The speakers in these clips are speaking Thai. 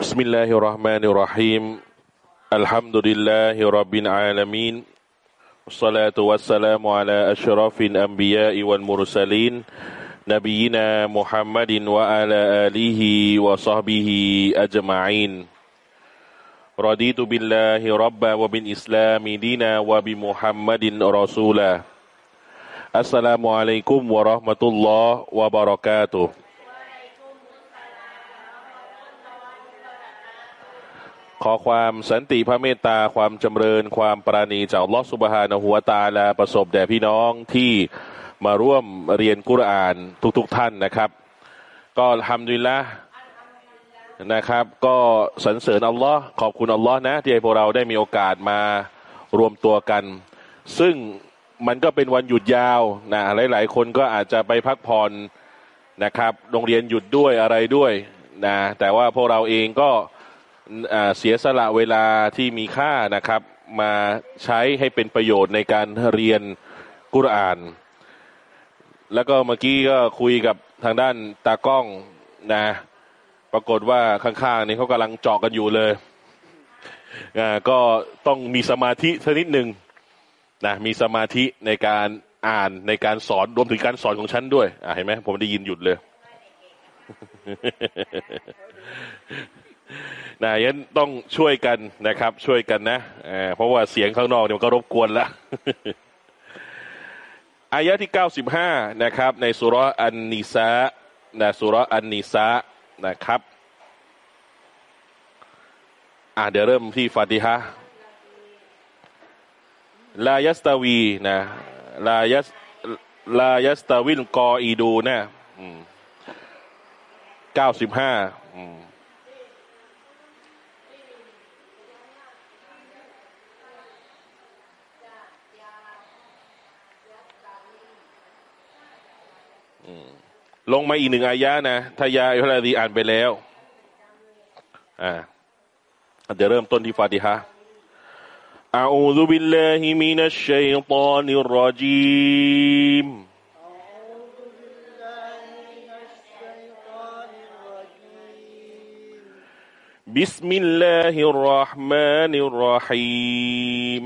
بسم الله الرحمن الرحيم الحمد لله رب العالمين والصلاة والسلام على أشرف الأنبياء والمرسلين نبينا محمد وعلى آله وصحبه أجمعين رضيت بالله ربا وبالإسلام دينا وبمحمد رسولا السلام عليكم ورحمة الله وبركاته ขอความสันติพระเมตตาความจำเริญ ความปราณีจากลอสุบฮานะหัวตาแลาประสบแด่พี่น้องที่มาร่วมเรียนกุรอานทุกๆทท่านนะครับ ก็ทำดีละนะครับ ก็สรรเสริญอัลลอฮ์ขอบคุณอัลลอฮ์นะที่ให้พวกเราได้มีโอกาสมารวมตัวกัน ซึ่งมันก็เป็นวันหยุดยาวนะหลาย ๆ คนก็อาจจะไปพักผ่อนนะครับโรงเรียนหยุดด้วยอะไรด้วยนะแต่ว่าพวกเราเองก็ เสียสละเวลาที่มีค่านะครับ มาใช้ให้เป็นประโยชน์ในการเรียนกุรอาน แล้วก็เมื่อกี้ก็คุยกับทางด้านตากล้องนะ ปรากฏว่าข้างๆนี่เขากำลังเจาะกันอยู่เลยก็ต้องมีสมาธิสักนิดหนึ่งนะมีสมาธิในการอ่านในการสอนรวมถึงการสอนของฉันด้วยเห็นไหมผมได้ยินหยุดเลย นะยันต้องช่วยกันนะครับ ช่วยกันนะเพราะว่าเสียงข้างนอกเนี่ยมันก็รบกวนละอายะที่เก้าสิบห้านะครับ ในสุรอันนิสานะสุรอันนิสานะครับอ่าเดี๋ยวเริ่มที่ฟาติฮะลายัสตาวีนะลายัสลายัสตาวินกออีดูนะเก้าสิบห้า ลงมาอีกหนึ่งอายะนะทายาอิฮลาดีอ่านไปแล้ว อ่าเดี๋ยวเริ่มต้นที่ฟาติฮะ أعوذ بالله من الشيطان الرجيم بسم الله الرحمن الرحيم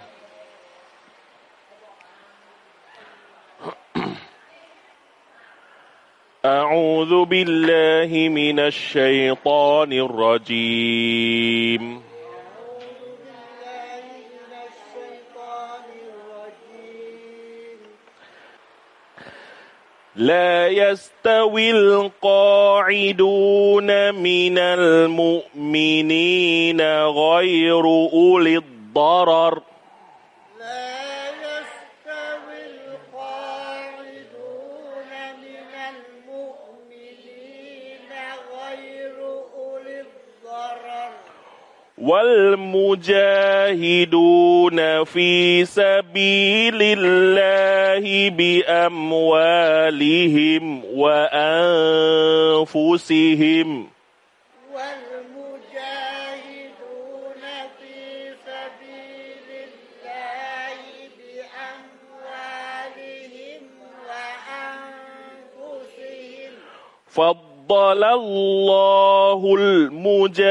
أعوذ بالله من الشيطان الرجيم. لا يستوي القاعدون من المؤمنين غير أولي الضرر. والمجاهدون في سبيل الله بأموالهم وأنفسهم. والمجاهدون فضل الله المجاهدين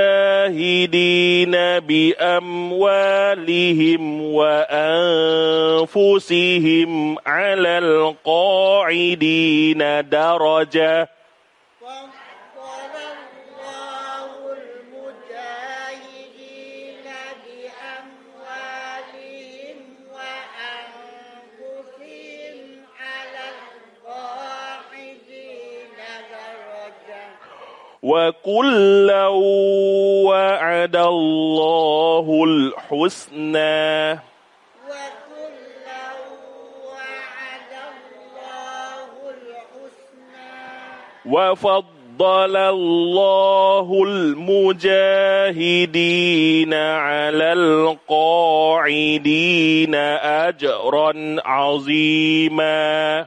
بأموالهم وأنفسهم على القاعدين درجة. وكلا وعد الله الحسنى. وفضل الله المجاهدين على القاعدين أجرا عظيما.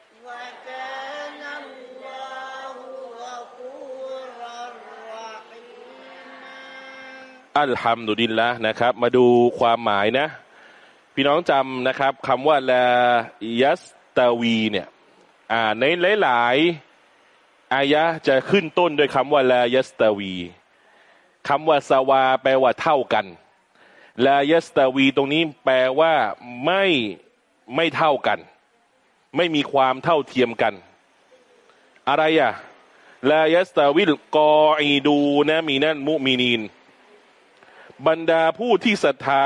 อัลฮัมดุลิลละนะครับ มาดูความหมายนะ พี่น้องจำนะครับคำว่าลายัสตาวีเนี่ยในหลายๆอายะจะขึ้นต้นด้วยคำว่าลายัสตาวีคำว่าสวา แปลว่าเท่ากันลายัสตาวีตรงนี้แปลว่าไม่ไม่เท่ากัน ไม่มีความเท่าเทียมกัน อะไรอะلا يستوي القاعدون من المؤمنين บรรดาผู้ที่ศรัทธา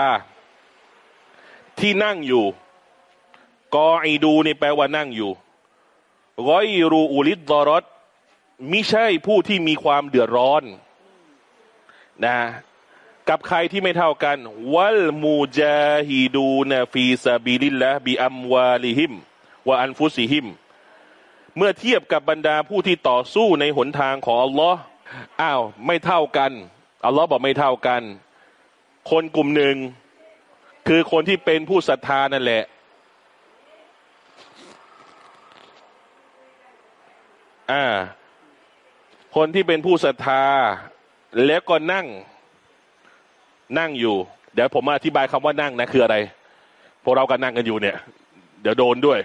ที่นั่งอยู่قاعدونนี่แปลว่านั่งอยู่غير أولي الضررมิใช่ผู้ที่มีความเดือดร้อนนะกับใครที่ไม่เท่ากัน والمجاهدون في سبيل الله بأموالهمวะอันฟุซิฮิม เมื่อเทียบกับบรรดาผู้ที่ต่อสู้ในหนทางของอัลลอฮ์อ้าว ไม่เท่ากัน อัลลอฮ์บอกไม่เท่ากัน คนกลุ่มหนึ่ง คือคนที่เป็นผู้ศรัทธานั่นแหละ อ่า คนที่เป็นผู้ศรัทธา แล้วก็นั่ง นั่งอยู่ เดี๋ยวผมมาอธิบายคำว่านั่งนะคืออะไร พวกเราก็นั่งกันอยู่เนี่ย เดี๋ยวโดนด้วย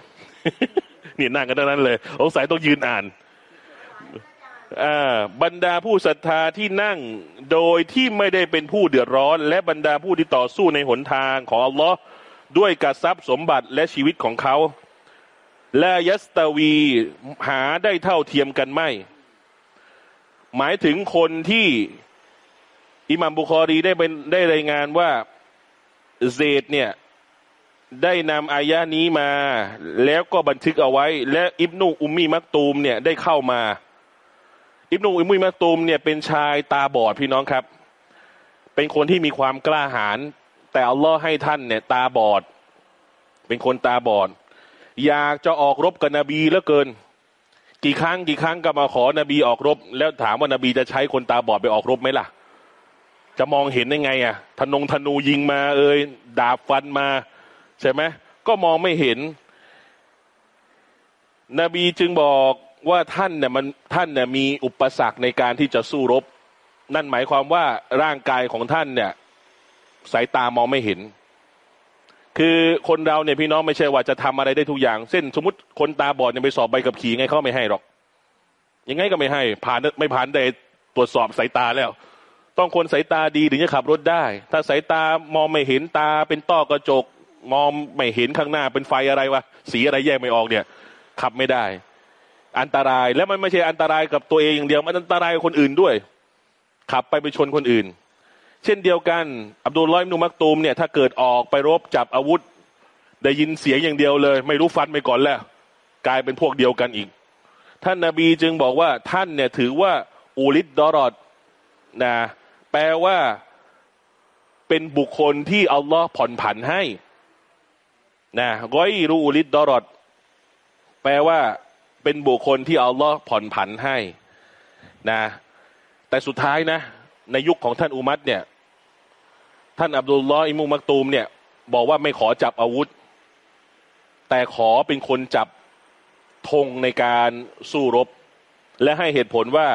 นี่นั่งกันทั้งนั้นเลยสงสัยต้องยืนอ่าน บรรดาผู้ศรัทธาที่นั่งโดยที่ไม่ได้เป็นผู้เดือดร้อน และบรรดาผู้ที่ต่อสู้ในหนทางของอัลลอฮ์ด้วยกทรัพย์สมบัติและชีวิตของเขาและยัสตาวีหาได้เท่าเทียมกันไม่ หมายถึงคนที่อิหมัมบุคอรีได้เป็นได้รายงานว่าเซดเนี่ยได้นำอายะนี้มา แล้วก็บันทึกเอาไว้ และอิบนุอุมมีมักตูมเนี่ยได้เข้ามา อิบนุอุมมีมักตูมเนี่ยเป็นชายตาบอดพี่น้องครับ เป็นคนที่มีความกล้าหาญแต่อัลลอฮ์ให้ท่านเนี่ย ตาบอด เป็นคนตาบอด อยากจะออกรบกับนบีเหลือเกิน กี่ครั้งกี่ครั้งก็มาขอนบีออกรบ แล้วถามว่านบีจะใช้คนตาบอดไปออกรบไหมล่ะ จะมองเห็นได้ไงอะธนงธนูยิงมา เอ่ยดาบฟันมา ใช่ไหมก็มองไม่เห็น นบีจึงบอก ว่าท่านเนี่ยมันท่านเนี่ยมีอุปสรรคในการที่จะสู้รบ นั่นหมายความว่าร่างกายของท่านเนี่ย สายตามองไม่เห็น คือคนเราเนี่ยพี่น้องไม่ใช่ว่าจะทำอะไรได้ทุกอย่าง เส้นสมมติคนตาบอดเนี่ยไปสอบใบขับขี่ไงเขาไม่ให้หรอก ยังไงก็ไม่ให้ ผ่านไม่ผ่านได้ตรวจสอบสายตาแล้ว ต้องคนสายตาดีถึงจะขับรถได้ ถ้าสายตามองไม่เห็นตาเป็นต้อกระจก มองไม่เห็นข้างหน้าเป็นไฟอะไรวะสีอะไรแยกไม่ออกเนี่ย ขับไม่ได้ อันตรายแล้วมันไม่ใช่อันตรายกับตัวเองอย่างเดียวมันอันตรายกับคนอื่นด้วย ขับไปไปชนคนอื่น เช่นเดียวกัน อับดุลลอฮ์อิบนุมักตูมเนี่ยถ้าเกิดออกไปรบจับอาวุธ ได้ยินเสียงอย่างเดียวเลย ไม่รู้ฟันไปก่อนแล้ว กลายเป็นพวกเดียวกันอีก ท่านนาบีจึงบอกว่าท่านเนี่ยถือว่าอูลิดดอรอดนะแปลว่าเป็นบุคคลที่อัลลอฮ์ผ่อนผันให้นะก้อยรูลิดดอรอดแปลว่า เป็นบุคคลที่อัลลอฮ์ผ่อนผันให้นะแต่สุดท้ายนะ ในยุคของท่านอุมัตเนี่ย ท่านอับดุลลอฮ์อิมุมักตูมเนี่ย บอกว่าไม่ขอจับอาวุธ แต่ขอเป็นคนจับธงในการสู้รบ และให้เหตุผลว่า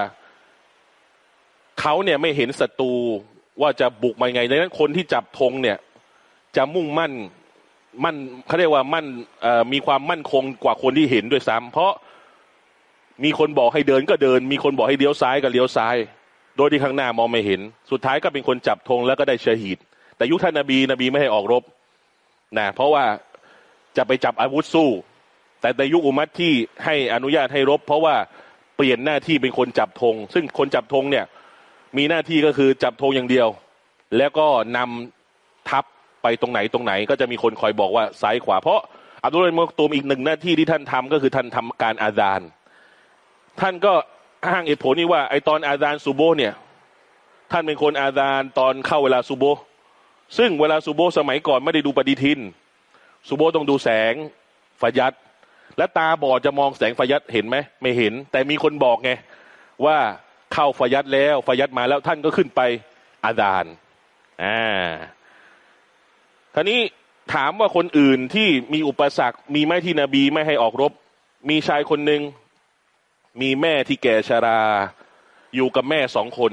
เขาเนี่ยไม่เห็นศัตรูว่าจะบุกมาไงดังนั้นคนที่จับธงเนี่ย จะมุ่งมั่นมั่นเขาเรียกว่ามั่นมีความมั่นคงกว่าคนที่เห็นด้วยซ้ำเพราะ มีคนบอกให้เดินก็เดิน มีคนบอกให้เลี้ยวซ้ายก็เลี้ยวซ้าย โดยที่ข้างหน้ามองไม่เห็น สุดท้ายก็เป็นคนจับธงแล้วก็ได้เชหีดแต่ยุคท่านนบีนบีไม่ให้ออกรบนะเพราะว่าจะไปจับอาวุธสู้ แต่ในยุคอุมัตที่ให้อนุญาตให้รบ เพราะว่าเปลี่ยนหน้าที่เป็นคนจับธงซึ่งคนจับธงเนี่ยมีหน้าที่ก็คือจับธงอย่างเดียว แล้วก็นำทัพไปตรงไหนตรงไหน ก็จะมีคนคอยบอกว่าซ้ายขวา เพราะอับดุลลาห์มุกตูมอีกหนึ่งหน้าที่ที่ท่านทำก็คือท่านทำการอาจาร ท่านก็อ้างเหตุผลนี้ว่าไอตอนอาจารซูโบเนี่ย ท่านเป็นคนอาจารตอนเข้าเวลาซูโบ ซึ่งเวลาซูโบสมัยก่อนไม่ได้ดูปฏิทินซูโบต้องดูแสงฟยัดและตาบอดจะมองแสงฟยัดเห็นไหมไม่เห็น แต่มีคนบอกไงว่าเข้าฟยัดแล้วฟยัดมาแล้วท่านก็ขึ้นไปอาจารอ่าท่านี้ถามว่าคนอื่นที่มีอุปสรรคมีไหมที่นบีไม่ให้ออกรบ มีชายคนหนึ่ง มีแม่ที่แก่ชรา อยู่กับแม่สองคน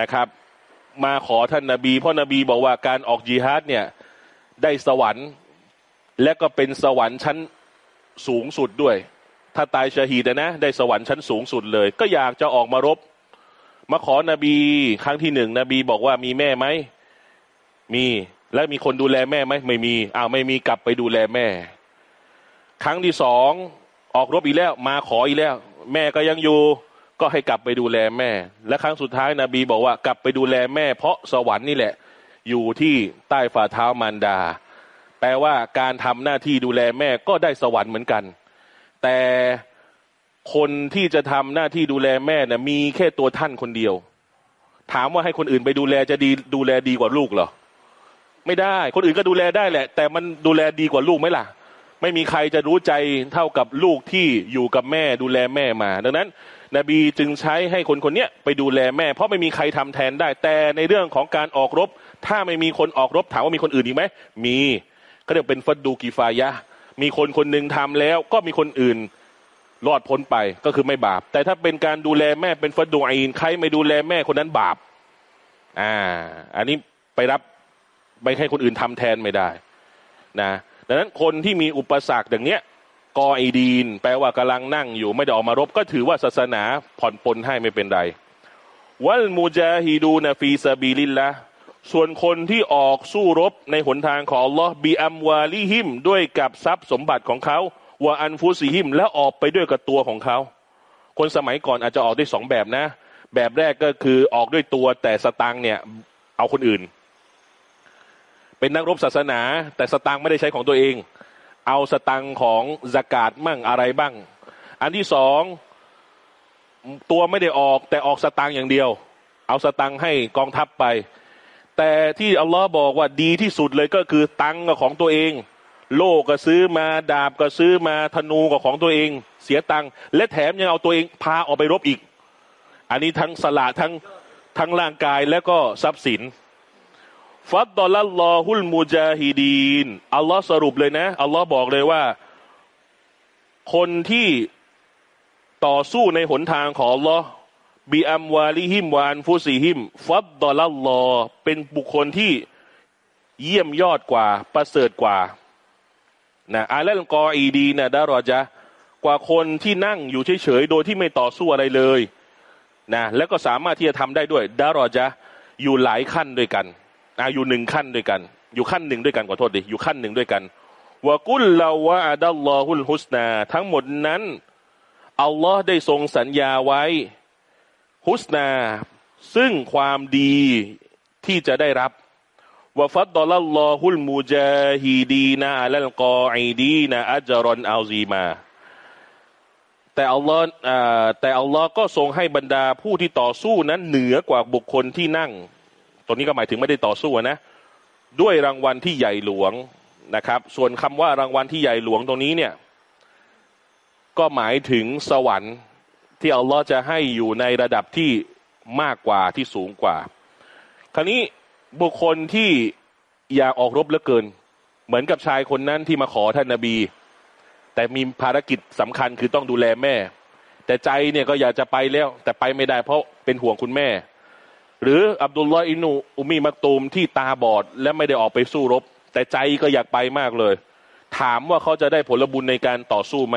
นะครับ มาขอท่านนาบีเพราะนาบีบอกว่าการออกจีฮัดเนี่ยได้สวรรค์ และก็เป็นสวรรค์ชั้นสูงสุดด้วย ถ้าตายชาฮีดนะได้สวรรค์ชั้นสูงสุดเลย ก็อยากจะออกมารบ มาขอนบีครั้งที่หนึ่งนบีบอกว่ามีแม่ไหมมีแล้วมีคนดูแลแม่ไหมไม่มีอ้าวไม่มีกลับไปดูแลแม่ ครั้งที่สองออกรบอีกแล้ว มาขออีกแล้ว แม่ก็ยังอยู่ก็ให้กลับไปดูแลแม่ และครั้งสุดท้ายนาบีบอกว่ากลับไปดูแลแม่ เพราะสวรรค์นี่แหละ อยู่ที่ใต้ฝ่าเท้ามารดา แปลว่าการทำหน้าที่ดูแลแม่ก็ได้สวรรค์เหมือนกัน แต่คนที่จะทำหน้าที่ดูแลแม่นะ่ะมีแค่ตัวท่านคนเดียว ถามว่าให้คนอื่นไปดูแลจะดีดูแลดีกว่าลูกเหรอ ไม่ได้ คนอื่นก็ดูแลได้แหละ แต่มันดูแลดีกว่าลูกไหมล่ะ ไม่มีใครจะรู้ใจเท่ากับลูกที่อยู่กับแม่ดูแลแม่มา ดังนั้น นบีจึงใช้ให้คนคนนี้ไปดูแลแม่ เพราะไม่มีใครทำแทนได้ แต่ในเรื่องของการออกรบ ถ้าไม่มีคนออกรบถามว่ามีคนอื่นอีกไหมมีก็เรียกเป็นฟัดดูกีฟายะมีคนคนหนึ่งทำแล้ว ก็มีคนอื่นรอดพ้นไปก็คือไม่บาป แต่ถ้าเป็นการดูแลแม่เป็นฟัดดูอินใครไม่ดูแลแม่คนนั้นบาป อ่า อันนี้ไปรับไม่ให้คนอื่นทำแทนไม่ได้ นะ ดังนั้นคนที่มีอุปสรรคอย่างเนี้ยกอไอดีน แปลว่ากำลังนั่งอยู่ไม่ได้ออกมารบ ก็ถือว่าศาสนาผ่อนปลนให้ไม่เป็นไรวัลมูจาฮิดูนฟีซาบีลินละส่วนคนที่ออกสู้รบในหนทางของลอบีอัมวาลิหิมด้วยกับทรัพย์สมบัติของเขาวาอันฟุซีหิม แล้วออกไปด้วยกับตัวของเขา คนสมัยก่อนอาจจะออกได้สองแบบนะ แบบแรกก็คือออกด้วยตัวแต่สตังเนี่ยเอาคนอื่น เป็นนักรบศาสนา แต่สตังไม่ได้ใช้ของตัวเอง เอาสตังของสกาดมั่งอะไรบ้าง อันที่สองตัวไม่ได้ออกแต่ออกสตังอย่างเดียว เอาสตังให้กองทัพไป แต่ที่อัลลอฮ์บอกว่าดีที่สุดเลยก็คือตังของตัวเอง โล่ก็ซื้อมาดาบก็ซื้อมาธนูกับของตัวเอง เสียตังและแถมยังเอาตัวเองพาออกไปรบอีก อันนี้ทั้งสละทั้งทั้งร่างกายและก็ทรัพย์สิน ฟัดดอลลอฮุลมูจาฮิดีนอัลลอฮ์สรุปเลยนะอัลลอฮ์บอกเลยว่า คนที่ต่อสู้ในหนทางของอัลลอฮ์บีอัมวาลิฮิมวานฟุซีฮิม ฟัดดอลลอเป็นบุคคลที่เยี่ยมยอดกว่าประเสริฐกว่านะอาลัลกออีดีนะดารอจะกว่าคนที่นั่งอยู่เฉยๆโดยที่ไม่ต่อสู้อะไรเลยนะแล้วก็สามารถที่จะทำได้ด้วยดารอจะอยู่หลายขั้นด้วยกัน อายู่หนึ่งขั้นด้วยกัน อยู่ขั้นหนึ่งด้วยกันขอโทษดิอยู่ขั้นหนึ่งด้วยกันวกุลลาวะอัดัลลอฮุลฮุสนา ทั้งหมดนั้นอัลลอฮ์ได้ทรงสัญญาไว้ฮุสนา ซึ่งความดีที่จะได้รับวฟัดดอลลอฮุลมูจาฮีดีนาและกออีดีนาอัจรอนอัลซีมา แต่อัลลอฮ์แต่อัลลอฮ์ก็ทรงให้บรรดาผู้ที่ต่อสู้นั้นเหนือกว่าบุคคลที่นั่ง ตัวนี้ก็หมายถึงไม่ได้ต่อสู้นะ ด้วยรางวัลที่ใหญ่หลวงนะครับ ส่วนคำว่ารางวัลที่ใหญ่หลวงตรงนี้เนี่ย ก็หมายถึงสวรรค์ที่อัลลอฮ์จะให้อยู่ในระดับที่มากกว่าที่สูงกว่า คราวนี้บุคคลที่อยากออกรบเหลือเกิน เหมือนกับชายคนนั้นที่มาขอท่านนาบี แต่มีภารกิจสำคัญคือต้องดูแลแม่ แต่ใจเนี่ยก็อยากจะไปแล้ว แต่ไปไม่ได้เพราะเป็นห่วงคุณแม่ หรืออับดุลลอฮ์อินูอุมีมักตูมที่ตาบอด และไม่ได้ออกไปสู้รบ แต่ใจก็อยากไปมากเลย ถามว่าเขาจะได้ผลบุญในการต่อสู้ไหม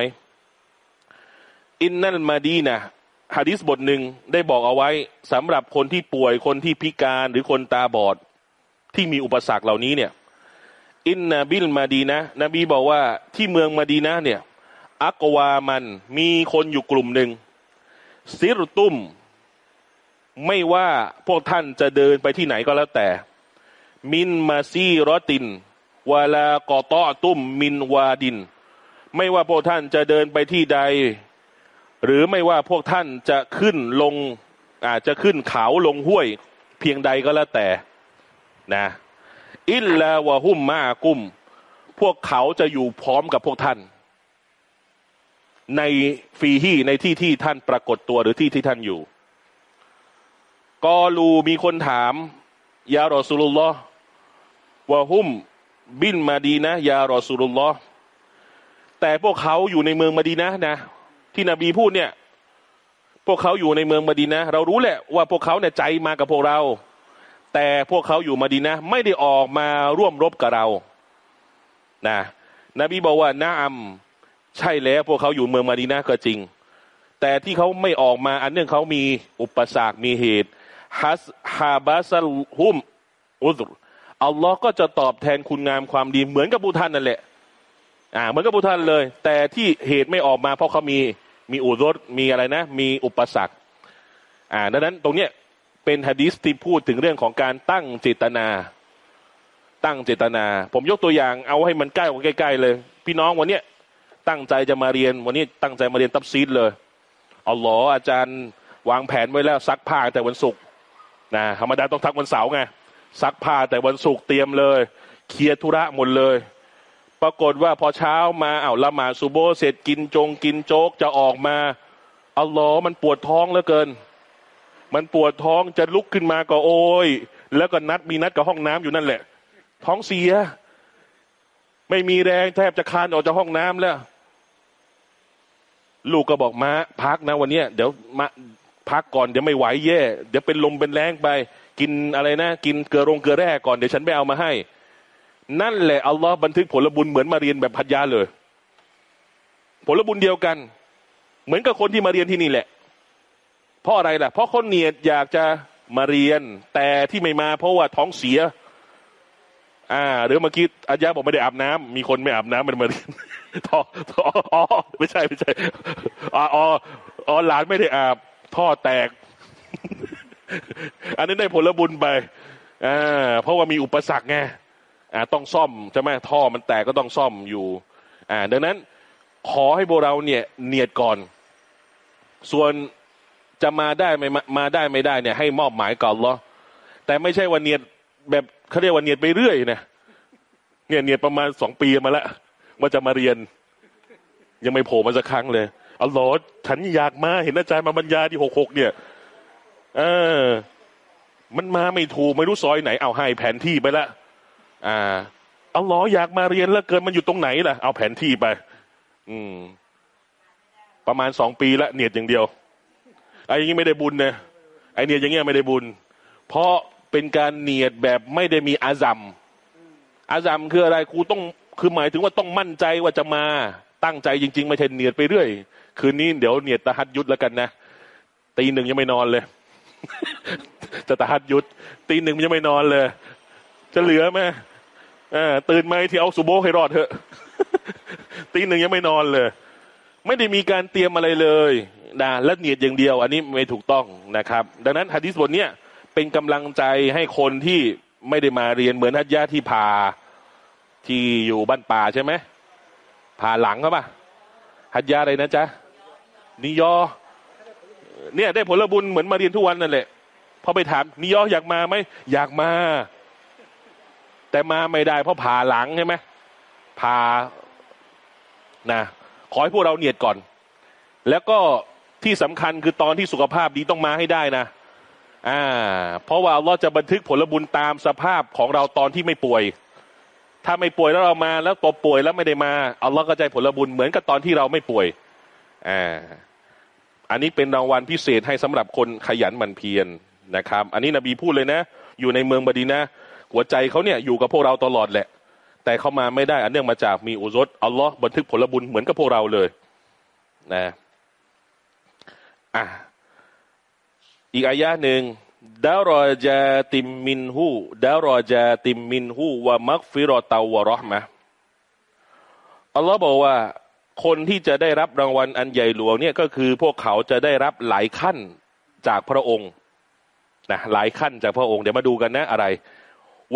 อินนัลมาดีนะฮะดิษบทหนึ่งได้บอกเอาไว้สำหรับคนที่ป่วยคนที่พิการหรือคนตาบอด ที่มีอุปสรรคเหล่านี้เนี่ยอินนาบิลมาดีนะนบีบอกว่าที่เมืองมาดีนะเนี่ยอักวามันมีคนอยู่กลุ่มหนึ่งซิรตุม ไม่ว่าพวกท่านจะเดินไปที่ไหนก็แล้วแต่ มินมาซีรอตินวาลากอตอตุมมินวาดิน ไม่ว่าพวกท่านจะเดินไปที่ใด หรือไม่ว่าพวกท่านจะขึ้นลงอาจจะขึ้นเขาลงห้วย เพียงใดก็แล้วแต่นะอิลลาวะหุมมากุม พวกเขาจะอยู่พร้อมกับพวกท่าน ในฟีฮีในที่ที่ท่านปรากฏตัวหรือที่ที่ท่านอยู่ กอลูมีคนถาม ยารอสุลลอฮ์วะหุม บินมาดีนะ ยารอสุลลอฮ์แต่พวกเขาอยู่ในเมืองมาดีนะนะ ที่นบีพูดเนี่ย พวกเขาอยู่ในเมืองมาดีนะ เรารู้แหละว่าพวกเขาเนี่ยใจมากับพวกเรา แต่พวกเขาอยู่มาดีนะ ไม่ได้ออกมาร่วมรบกับเรา นะนบีบอกว่านาอัมใช่แล้วพวกเขาอยู่เมืองมาดีนะก็จริง แต่ที่เขาไม่ออกมาอันเนื่องเขามีอุปสรรคมีเหตุ ฮัสฮาบาซัลฮุมอุซรอัลลอฮ์ก็จะตอบแทนคุณงามความดีเหมือนกับผู้ท่านนั่นแหละ อ่า เหมือนกับผู้ท่านเลย แต่ที่เหตุไม่ออกมาเพราะเขามีมีอุรสมีอะไรนะ มีอุปสรรค อ่าดังนั้นตรงเนี้ยเป็นฮะดิษที่พูดถึงเรื่องของการตั้งเจตนา ตั้งเจตนา ผมยกตัวอย่างเอาให้มันใกล้กว่าใกล้ๆเลย พี่น้องวันเนี้ยตั้งใจจะมาเรียนวันนี้ตั้งใจมาเรียนตับซีดเลยเอาหลออาจารย์วางแผนไว้แล้วซักผ้าแต่วันศุกร์ นะธรรมดาต้องทักวันเสาร์ไงซักผ้าแต่วันศุกร์เตรียมเลย เคลียร์ธุระหมดเลย ปรากฏว่าพอเช้ามาเอาละหมาดซูโบเสร็จกินจงกินโจ๊กจะออกมาอัลลอฮ์มันปวดท้องเหลือเกิน มันปวดท้องจะลุกขึ้นมาก็โอยแล้วก็นัดมีนัดกับห้องน้ำอยู่นั่นแหละ ท้องเสีย ไม่มีแรงแทบจะคานออกจากห้องน้ำแล้ว ลูกก็บอกมาพักนะวันเนี้ยเดี๋ยวมา พักก่อนเดี๋ยวไม่ไหวแย่ เดี๋ยวเป็นลมเป็นแรงไป กินอะไรนะ กินเกลือรงเกลือแร่ก่อนเดี๋ยวฉันไปเอามาให้ นั่นแหละอัลลอฮ์บันทึกผลบุญเหมือนมาเรียนแบบพัทยาเลย ผลบุญเดียวกัน เหมือนกับคนที่มาเรียนที่นี่แหละ เพราะอะไรล่ะ เพราะคนเนียดอยากจะมาเรียน แต่ที่ไม่มาเพราะว่าท้องเสีย อ่าหรือเมื่อกี้อาจาบอกไม่ได้อาบน้ำมีคนไม่อาบน้ำมันมาเรียนท่อท่ออ๋อไม่ใช่ไม่ใช่อออ๋ออ๋อหลานไม่ได้อาบ ท่อแตก อันนี้ได้ผลบุญไปอ่าเพราะว่ามีอุปสรรคไงอ่าต้องซ่อมใช่ไหมท่อมันแตกก็ต้องซ่อมอยู่ อ่า ดังนั้น ขอให้พวกเราเนี่ยเนียดก่อน ส่วนจะมาได้ไม่มามาได้ไม่ได้เนี่ย ให้มอบหมายก่อนเหรอแต่ไม่ใช่วันเนียดแบบเขาเรียกว่าเนียดไปเรื่อยนะเนี่ยเนียดประมาณสองปีมาแล้วว่าจะมาเรียน ยังไม่โผล่มาสักครั้งเลย อ๋อหรอฉันอยากมาเห็นอาจารย์มาบรรยายที่หกหกเนี่ยเออ มันมาไม่ถูกไม่รู้ซอยไหนเอาให้แผนที่ไปละอ่าเอาหรออยากมาเรียนแล้วเกินมันอยู่ตรงไหนล่ะ เอาแผนที่ไป อืม ประมาณสองปีละเนียดอย่างเดียวไอ้อย่างนี้ไม่ได้บุญนะไอ้เนียดอย่างเงี้ยไม่ได้บุญ เพราะเป็นการเนียดแบบไม่ได้มีอาซัมอาซัมคืออะไรครูต้องคือหมายถึงว่าต้องมั่นใจว่าจะมาตั้งใจจริง ๆ ไม่ใช่เนียดไปเรื่อย คืนนี้เดี๋ยวเนียดตะฮัดยุดแล้วกันนะตีหนึ่งยังไม่นอนเลย จะตะฮัดยุดตีหนึ่งยังไม่นอนเลย จะเหลือไหมตื่นไหมที่เอาสุโบให้รอดเถอะตีหนึ่งยังไม่นอนเลย ไม่ได้มีการเตรียมอะไรเลยนะและเนียดอย่างเดียว อันนี้ไม่ถูกต้องนะครับ ดังนั้นฮะดิษบทเนี้ยเป็นกำลังใจให้คนที่ไม่ได้มาเรียนเหมือนฮัจญาที่พาที่อยู่บ้านป่าใช่ไหมพาหลังเขาปะ ฮัจญาอะไรนะจ๊ะนิยอ เนี่ย ได้ผลบุญเหมือนมาเรียนทุกวันนั่นแหละพอไปถามนิยออยากมาไหมอยากมา แต่มาไม่ได้ เพราะผ่าหลังใช่ไหมผ่านะขอให้พวกเราเนียดก่อน แล้วก็ที่สำคัญคือตอนที่สุขภาพดีต้องมาให้ได้นะอ่า เพราะว่าเราจะบันทึกผลบุญตามสภาพของเราตอนที่ไม่ป่วย ถ้าไม่ป่วยแล้วเรามา แล้วตัวป่วยแล้วไม่ได้มาอัลลอฮ์ก็ใจผลบุญเหมือนกับตอนที่เราไม่ป่วยอ่าอันนี้เป็นรางวัลพิเศษให้สำหรับคนขยันหมั่นเพียรนะครับ อันนี้นบีพูดเลยนะ อยู่ในเมืองบดีนะหัวใจเขาเนี่ยอยู่กับพวกเราตลอดแหละ แต่เขามาไม่ได้อันเนื่องมาจากมีอุซดอัลลอฮ์บันทึกผลบุญเหมือนกับพวกเราเลยนะอะอีกอายะหนึ่ง ดารอจาติมมินหูดารอจาติมมินหูวะมักฟิรอตาวะรอห์มะอัลลอฮ์บอกว่า คนที่จะได้รับรางวัลอันใหญ่หลวงเนี่ยก็คือพวกเขาจะได้รับหลายขั้นจากพระองค์นะหลายขั้นจากพระองค์เดี๋ยวมาดูกันนะอะไร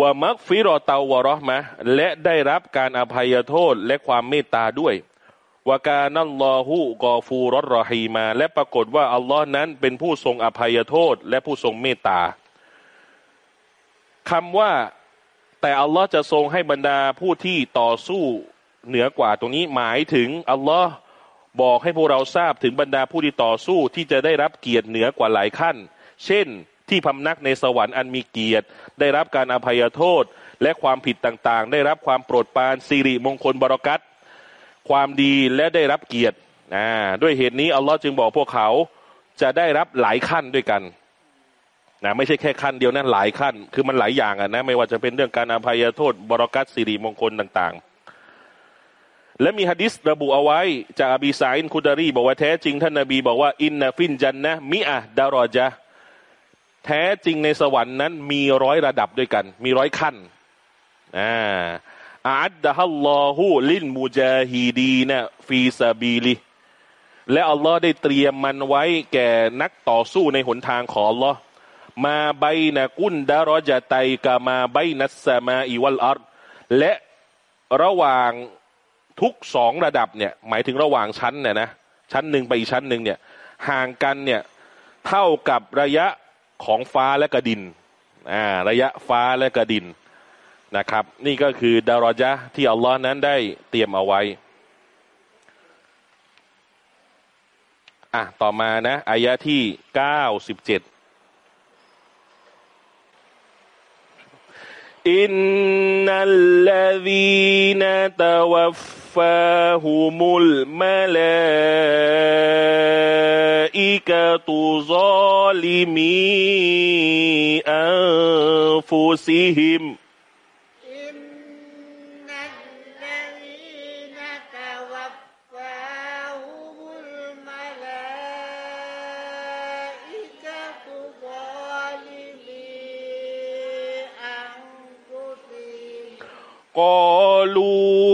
วะมักฟิรอตาวะรอห์มะและได้รับการอภัยโทษและความเมตตาด้วย วากานัลลอฮูกอฟูรอรอฮีมา และปรากฏว่าอัลลอฮ์นั้นเป็นผู้ทรงอภัยโทษ และผู้ทรงเมตตาคำว่าแต่อัลลอฮ์จะทรงให้บรรดาผู้ที่ต่อสู้เหนือกว่าตรงนี้หมายถึงอัลลอฮ์บอกให้พวกเราทราบถึงบรรดาผู้ที่ต่อสู้ที่จะได้รับเกียรติเหนือกว่าหลายขั้น เช่นที่พำนักในสวรรค์อันมีเกียรติ ได้รับการอภัยโทษ และความผิดต่างๆ ได้รับความโปรดปรานสิริมงคลบรกัต ความดีและได้รับเกียรติด้วยเหตุนี้อัลลอฮ์จึงบอกพวกเขาจะได้รับหลายขั้นด้วยกันนะไม่ใช่แค่ขั้นเดียวนะหลายขั้น คือมันหลายอย่างอะนะไม่ว่าจะเป็นเรื่องการอภัยโทษ บรกัตสิริมงคลต่างๆ และมีฮะดิษระบุเอาไว้ จากอบีสาอินคุดารีบอกว่าแท้จริงท่านนบีบอกว่าอินนาฟินจันนะมิอะดารอจาแท้จริงในสวรรค์นั้นมีร้อยระดับด้วยกัน มีร้อยขั้นอ่า อัดดะฮัลลอฮูลินมูจาฮีดีนะฟีซาบีลีและอัลลอฮ์ได้เตรียมมันไว้แก่นักต่อสู้ในหนทางของอัลลอฮ์มาใบนะกุนดารอจาไตกามาใบนัสมาอีวัลอัรและระหว่างทุกสองระดับเนี่ย หมายถึงระหว่างชั้นเนี่ยนะชั้นหนึ่งไปอีกชั้นหนึ่งเนี่ย ห่างกันเนี่ย เท่ากับระยะของฟ้าและกระดินอ่าระยะฟ้าและกระดิน นะครับ นี่ก็คือดารจาที่อัลลอฮ์นั้นได้เตรียมเอาไว้อะต่อมานะอายะที่เก้าสิบเจ็ดอินนัลลดีนตวัฟฟาฮุมุลมาลาอิกะตุซาลิมีอันฟุซิฮิม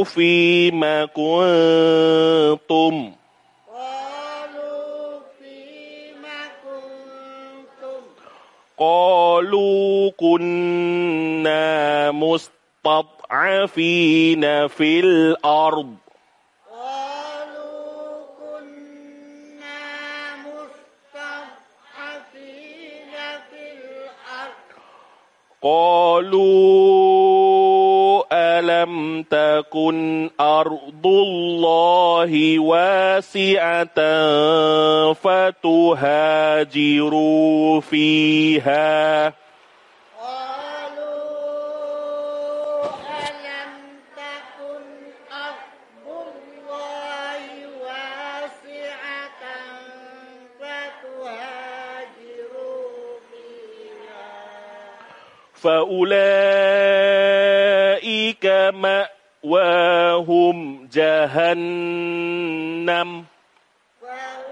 فيما كنتم قالوا فيم كنتم قالوا كنا مستضعفين في الأرض قالوا كنا مستضعفين في الأرض قالوا ألم تكن أرض الله واسعة فتهاجروا فيها؟ قالوا مأواهم جهنم. فأولئك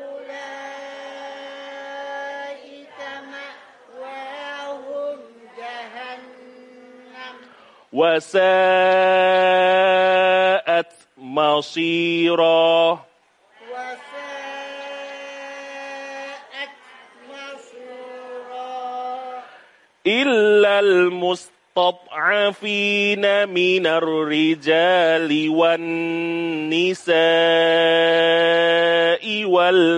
مأواهم جهنم. وساءت مصيرا. وساءت مصيرا. إلا المستضعفين من الرجال والنساء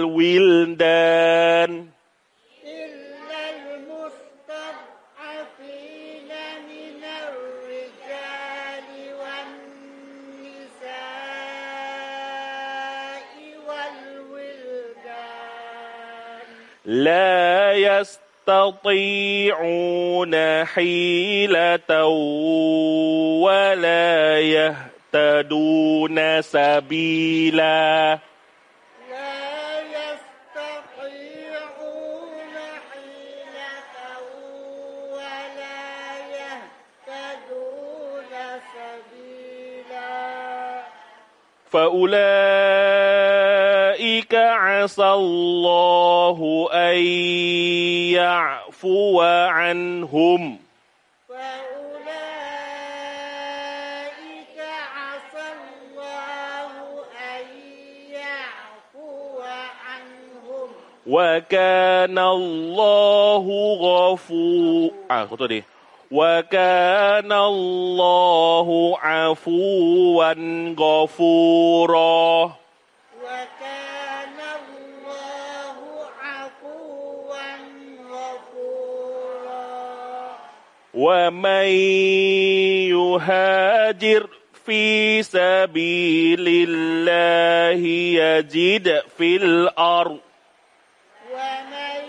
والولدان. لا يستطيعون حيلة ولا يهتدون سبيلا لا يستطيعون حيلة ولا يهتدون سبيلا. فأولئك عسى الله أن يعفو عنهم. فأولئك عسى الله أن يعفو عنهم. وكان الله غفور آه وكان الله عفوا غفورا. ومن يهاجر في سبيل الله يجد في الأرض. ومن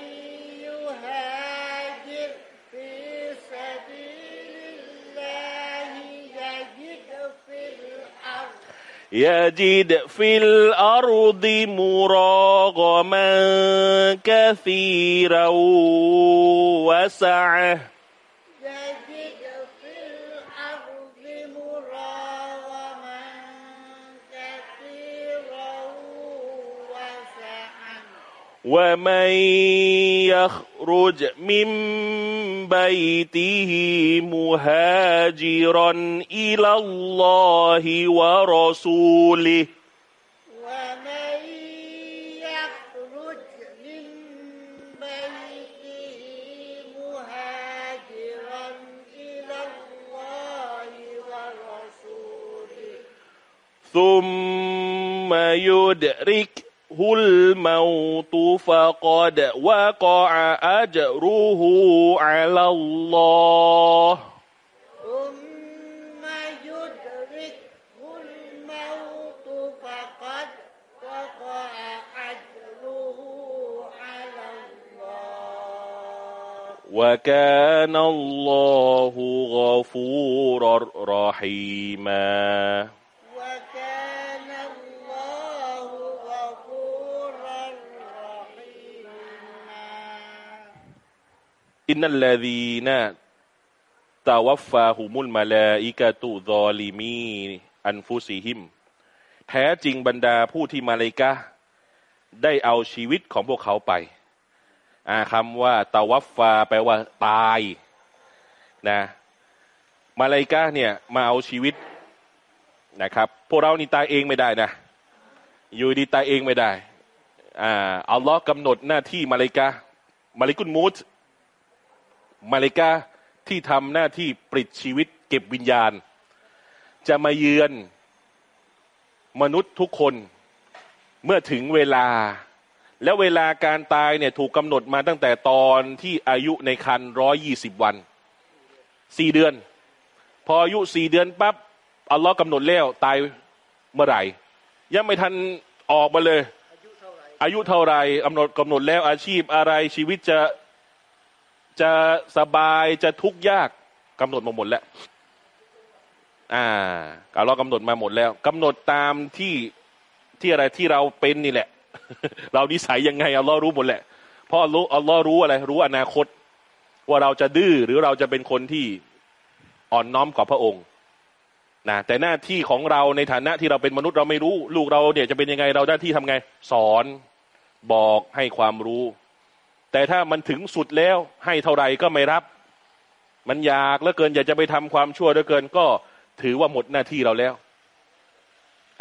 يهاجر في سبيل الله يجد في الأرض. يجد في الأرض مراغما كثيرا وسعه. ومن يخرج من بيته مهاجرا إلى الله ورسوله. ومن يخرج من بيته مهاجرا إلى الله ورسوله. ثم يدركه الموت فقد وقع أجره على الله. ثم يدركه الموت فقد وقع أجره على الله. وكان الله غفورا رحيما. อินนัลลาดีนะตาวัฟฟาหุมุลมาลาอิกาตุดอลิมีอันฟุซีหิม แท้จริงบรรดาผู้ที่มาเลกะได้เอาชีวิตของพวกเขาไปอาคำว่าตาวัฟฟาแปลว่า ตายนะมาเลกะเนี่ย มาเอาชีวิตนะครับ พวกเรานี่ตายเองไม่ได้นะ อยู่ดีตายเองไม่ได้อ่าอัลลอฮ์กำหนดหน้าที่มาเลกะมาลิกุนมูต มาเลกาที่ทำหน้าที่ปลิดชีวิตเก็บวิญญาณ จะมาเยือนมนุษย์ทุกคนเมื่อถึงเวลา แล้วเวลาการตายเนี่ยถูกกำหนดมาตั้งแต่ตอนที่อายุในคันร้อยยี่สิบวันสี่เดือน พออายุสี่เดือนปั๊บอัลลอฮ์กำหนดแล้วตายเมื่อไหร่ ยังไม่ทันออกมาเลย อายุเท่าไหร่กำหนดกำหนดแล้วอาชีพอะไรชีวิตจะ จะสบายจะทุกข์ยากกำหนดมาหมดแล้ว อ่าเรากำหนดมาหมดแล้วกำหนดตามที่ที่อะไรที่เราเป็นนี่แหละ เรานิสัยยังไงอัลลอฮ์รู้หมดแหละเพราะอัลลอฮ์อัลลอฮ์รู้อะไร รู้อนาคต ว่าเราจะดื้อหรือเราจะเป็นคนที่อ่อนน้อมกับพระองค์นะแต่หน้าที่ของเราในฐานะที่เราเป็นมนุษย์เราไม่รู้ ลูกเราเนี่ยจะเป็นยังไงเราหน้าที่ทำไง สอนบอกให้ความรู้ แต่ถ้ามันถึงสุดแล้วให้เท่าไหร่ก็ไม่รับ มันอยากเหลือเกินอยากจะไปทำความชั่วเหลือเกินก็ถือว่าหมดหน้าที่เราแล้ว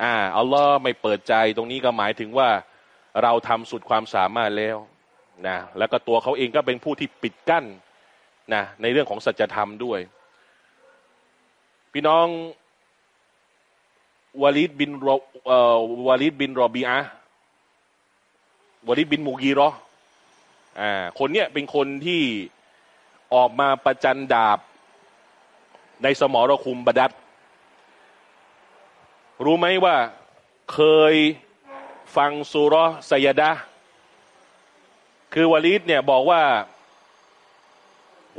อ่าอัลลอฮ์ไม่เปิดใจตรงนี้ก็หมายถึงว่าเราทำสุดความสามารถแล้วนะแล้วก็ตัวเขาเองก็เป็นผู้ที่ปิดกั้นนะในเรื่องของสัจธรรมด้วย พี่น้องวาลิดบินรอเอ่อวาลิดบินรอบีอะห์วาลิดบินมูกีรอ อ่าคนเนี้ยเป็นคนที่ออกมาประจันดาบ ในสมรคุมบดัดรู้ไหมว่าเคยฟังสุรอไซยดะห์คือวาลิดเนี่ยบอกว่า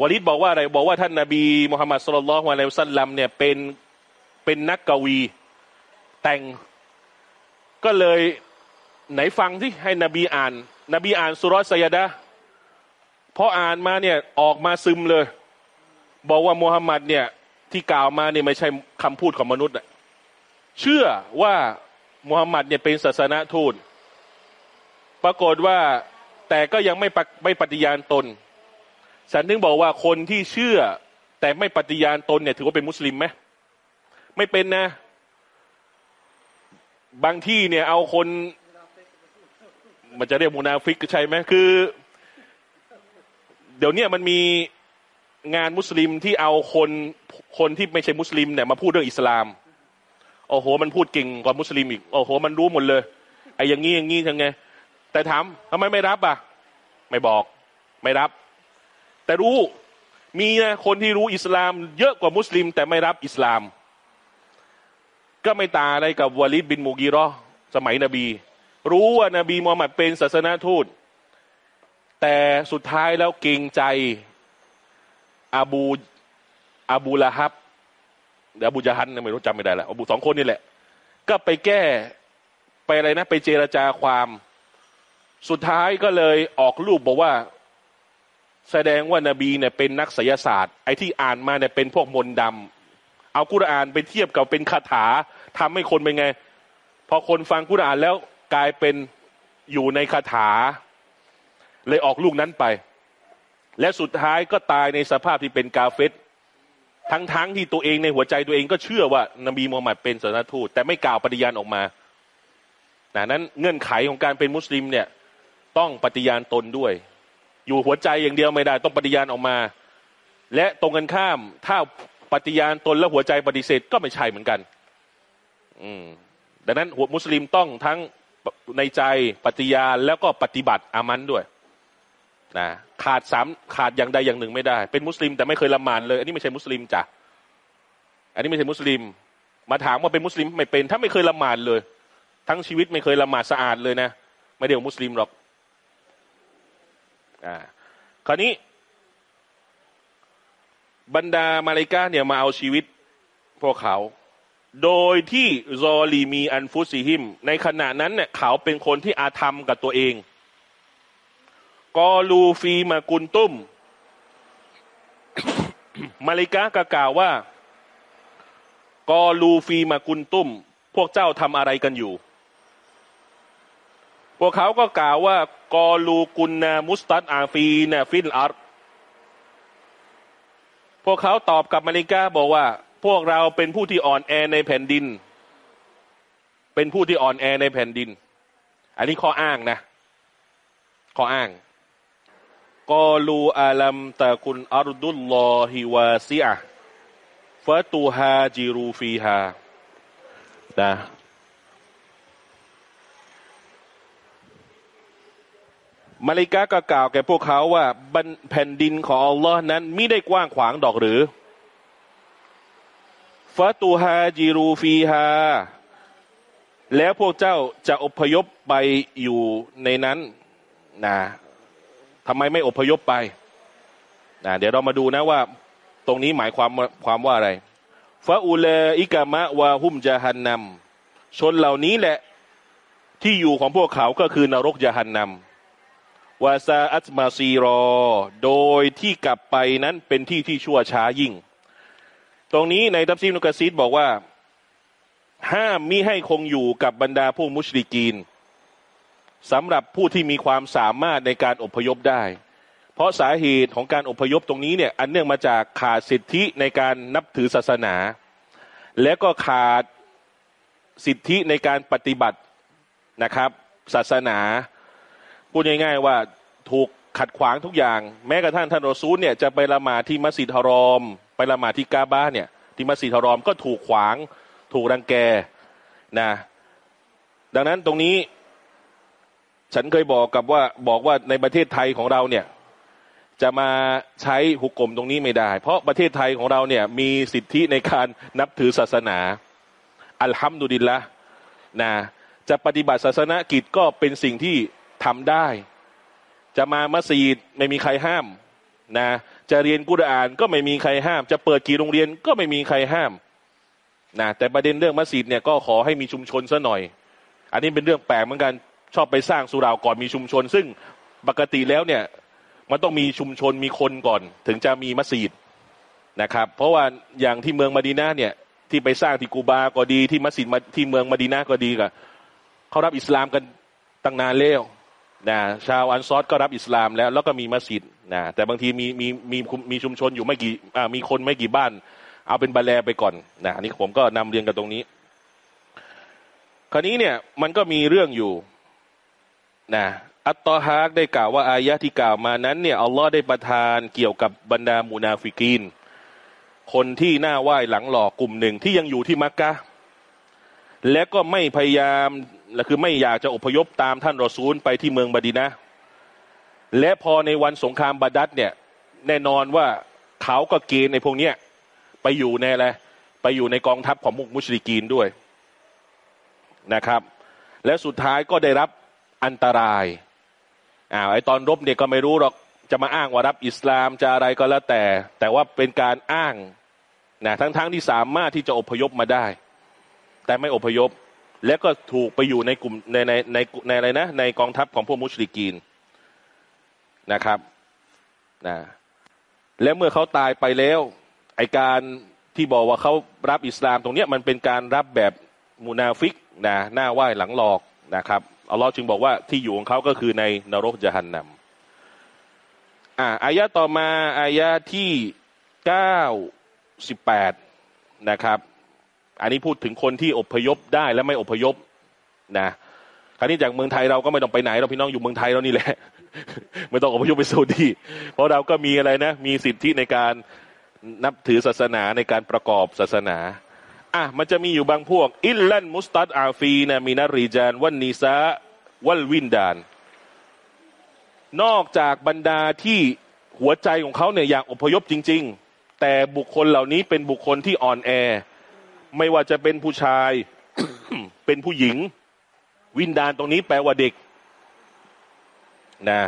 วาลิดบอกว่าอะไรบอกว่าท่านนาบีมุฮัมมัดสุลลัลฮวาเลวซัลลัมเนี่ยเป็นเป็นนักกวีแต่ง ก็เลยไหนฟังที่ให้นบีอ่าน นบีอ่านสุรสยดะ พออ่านมาเนี่ยออกมาซึมเลย บอกว่ามุฮัมหมัดเนี่ยที่กล่าวมาเนี่ยไม่ใช่คำพูดของมนุษย์อะเชื่อว่ามุฮัมหมัดเนี่ยเป็นศาสนาทูตปรากฏว่าแต่ก็ยังไม่ไม่ปฏิญาณตนฉันถึงบอกว่าคนที่เชื่อ แต่ไม่ปฏิญาณตนเนี่ยถือว่าเป็นมุสลิมไหมไม่เป็นนะ บางที่เนี่ยเอาคน มันจะเรียกมูนาฟิกใช่ไหมคือ เดี๋ยวนี้มันมีงานมุสลิมที่เอาคนคนที่ไม่ใช่มุสลิมเนี่ยมาพูดเรื่องอิสลาม โอ้โห มันพูดเก่งกว่ามุสลิมอีก โอ้โห มันรู้หมดเลย ไอ้อย่างงี้อย่างงี้ยังไง แต่ถามทำไมไม่รับอะ ไม่บอก ไม่รับ แต่รู้ มีนะคนที่รู้อิสลาม เยอะกว่ามุสลิม แต่ไม่รับอิสลาม ก็ไม่ตาอะไรกับวาลิดบินมูกีรอสมัยนบี รู้ว่านบีมูฮัมมัดเป็นศาสนาทูต แต่สุดท้ายแล้วเกรงใจอาบูอาบูละฮับเดี๋ยวอบูจาฮันไม่รู้จำไม่ได้ล้วอบูสองคนนี่แหละ ก็ไปแก้ไปอะไรนะ ไปเจรจาความสุดท้ายก็เลยออกรูปบอกว่า แสดงว่านาบีเนี่ยเป็นนักไสยศาสตร์ ไอ้ที่อ่านมาเนี่ยเป็นพวกมนต์ดำเอากุรอานไปเทียบกับเป็นคาถาทำให้คนเป็นไง พอคนฟังกุรอานแล้วกลายเป็นอยู่ในคาถา เลยออกลูกนั้นไป และสุดท้ายก็ตายในสภาพที่เป็นกาเฟตทั้งๆทที่ตัวเองในหัวใจตัวเองก็เชื่อว่านบีมูฮัมหมัดเป็นศาสนทูตแต่ไม่กล่าวปฏิญาณออกมานะนั้นเงื่อนไขของการเป็นมุสลิมเนี่ยต้องปฏิญาณตนด้วย อยู่หัวใจอย่างเดียวไม่ได้ ต้องปฏิญาณออกมา และตรงกันข้ามถ้าปฏิญาณตนแล้วหัวใจปฏิเสธก็ไม่ใช่เหมือนกัน อืมดังนั้นหัวมุสลิมต้องทั้งในใจปฏิญาณแล้วก็ปฏิบัติอามันด้วย นะขาดสามขาดอย่างใดอย่างหนึ่งไม่ได้ เป็นมุสลิมแต่ไม่เคยละหมาดเลย อันนี้ไม่ใช่มุสลิมจ้ะอันนี้ไม่ใช่มุสลิม มาถามว่าเป็นมุสลิมไม่เป็น ถ้าไม่เคยละหมาดเลย ทั้งชีวิตไม่เคยละหมาดสะอาดเลยนะไม่เดียวมุสลิมหรอกอ่าคราวนี้ บรรดามาเลกาเนี่ยมาเอาชีวิตพวกเขา โดยที่ซอลีมีอันฟุซีหิม ในขณะนั้นเนี่ยเขาเป็นคนที่อาธรรมกับตัวเอง กอลูฟีมากุนตุ้ม มาลิกาก็กล่าวว่า กอลูฟีมากุนตุ้ม พวกเจ้าทำอะไรกันอยู่ พวกเขาก็กล่าวว่า กอลูกุนนามุสตัดอาฟีนาฟินอาร์พวกเขาตอบกับมาลิกาบอกว่า พวกเราเป็นผู้ที่อ่อนแอในแผ่นดิน เป็นผู้ที่อ่อนแอในแผ่นดิน อันนี้ข้ออ้างนะ ข้ออ้าง กอลูอาลัมตะกุนอัรดุลลอฮิวาซิอะฟะตูฮาจิรูฟีฮานะมาลิกาก็กล่าวแก่พวกเขาว่าแผ่นดินของอัลลอฮ์นั้นไม่ได้กว้างขวางดอกหรือฟะตูฮาจิรูฟีฮาแล้วพวกเจ้าจะอพยพไปอยู่ในนั้นนะ ทำไมไม่อพยพไปนะเดี๋ยวเรามาดูนะว่า ตรงนี้หมายความความว่าอะไรฟาอูเลอิกามะวาหุมจาฮันนำชนเหล่านี้แหละที่อยู่ของพวกเขาก็คือนรกยาฮันนำวาซาอัตมาซีรอ โดยที่กลับไปนั้นเป็นที่ที่ชั่วช้ายิ่ง ตรงนี้ในตัฟซีนุกซีดบอกว่า ห้ามมิให้คงอยู่กับบรรดาผู้มุชริกีน สำหรับผู้ที่มีความสามารถในการอพยพได้ เพราะสาเหตุของการอพยพตรงนี้เนี่ยอันเนื่องมาจากขาดสิทธิในการนับถือศาสนา และก็ขาดสิทธิในการปฏิบัตินะครับ ศาสนา พูดง่ายๆว่าถูกขัดขวางทุกอย่าง แม้กระทั่งท่านรอซูลเนี่ยจะไปละหมาดที่มัสยิดฮารอม ไปละหมาดที่กาบ้าเนี่ยที่มัสยิดฮารอมก็ถูกขวาง ถูกรังแกนะดังนั้นตรงนี้ ฉันเคยบอกกับว่าบอกว่าในประเทศไทยของเราเนี่ยจะมาใช้หุกกลมตรงนี้ไม่ได้ เพราะประเทศไทยของเราเนี่ยมีสิทธิในการนับถือศาสนา อัลฮัมดุลิลละนะจะปฏิบัติศาสนกิจก็เป็นสิ่งที่ทำได้ จะมามัสยิดไม่มีใครห้ามนะจะเรียนกุรอานก็ไม่มีใครห้าม จะเปิดกี่โรงเรียนก็ไม่มีใครห้ามนะแต่ประเด็นเรื่องมัสยิดเนี่ยก็ขอให้มีชุมชนซะหน่อย อันนี้เป็นเรื่องแปลกเหมือนกัน ชอบไปสร้างสุราก่อนมีชุมชน ซึ่งปกติแล้วเนี่ยมันต้องมีชุมชนมีคนก่อน ถึงจะมีมัสยิดนะครับ เพราะว่าอย่างที่เมืองมาดีนาเนี่ยที่ไปสร้างที่กูบาก็ดีที่มัสยิดที่เมืองมาดีนาก็ดีกับเขารับอิสลามกันตั้งนานแล้วนะชาวอันซอดก็รับอิสลามแล้ว แล้วก็มีมัสยิดนะแต่บางทีมีมีมีมีชุมชนอยู่ไม่กี่มีคนไม่กี่บ้าน เอาเป็นบาแลไปก่อนนะนี่ผมก็นำเรียนกันตรงนี้ คราวนี้เนี่ยมันก็มีเรื่องอยู่ นะอัตตอฮากได้กล่าวว่าอายะที่กล่าวมานั้นเนี่ยอัลลอฮ์ได้ประทานเกี่ยวกับบรรดามูนาฟิกีน คนที่หน้าไหว้หลังหลอกกลุ่มหนึ่งที่ยังอยู่ที่มักกะฮ์และก็ไม่พยายามและคือไม่อยากจะอพยพตามท่านรอซูลไปที่เมืองมะดีนะฮ์และพอในวันสงครามบะดัรเนี่ยแน่นอนว่าเขาก็เกณฑ์ในพวกเนี้ยไปอยู่ในอะไรไปอยู่ในกองทัพของมุกมุชริกีนด้วยนะครับ และสุดท้ายก็ได้รับ อันตรายอ้าวไอตอนรบเนี่ยก็ไม่รู้หรอกจะมาอ้างว่ารับอิสลามจะอะไรก็แล้วแต่ แต่ว่าเป็นการอ้างนะทั้งๆทที่สามารถที่จะอพยพมาได้ แต่ไม่อพยพ และก็ถูกไปอยู่ในกลุ่มในในในในอะไรนะ ในกองทัพของพวกมุชลิกีนนะครับนะและเมื่อเขาตายไปแล้วไอการที่บอกว่าเขารับอิสลามตรงเนี้ยมันเป็นการรับแบบมูนาฟิกนะหน้าไหว้หลังหลอกนะครับ อัลลอฮ์จึงบอกว่าที่อยู่ของเขาก็คือในนรกจะหันนำอ่าอายะต่อมาอายะที่เก้าสิบแปดนะครับ อันนี้พูดถึงคนที่อพยพได้และไม่อพยพนะคราวนี้จากเมืองไทยเราก็ไม่ต้องไปไหนเราพี่น้องอยู่เมืองไทยเรานี่แหละ ไม่ต้องอพยพไปซาอุดีเพราะเราก็มีอะไรนะ มีสิทธิในการนับถือศาสนาในการประกอบศาสนา อะมันจะมีอยู่บางพวก อิลลันมุสตัดอาฟีนะมีนารีจานวันนีซาวัลวินดาน นอกจากบรรดาที่หัวใจของเขาเนี่ยอยากอพยพจริง ๆ แต่บุคคลเหล่านี้เป็นบุคคลที่อ่อนแอ ไม่ว่าจะเป็นผู้ชาย เป็นผู้หญิง วินดานตรงนี้แปลว่าเด็กนะ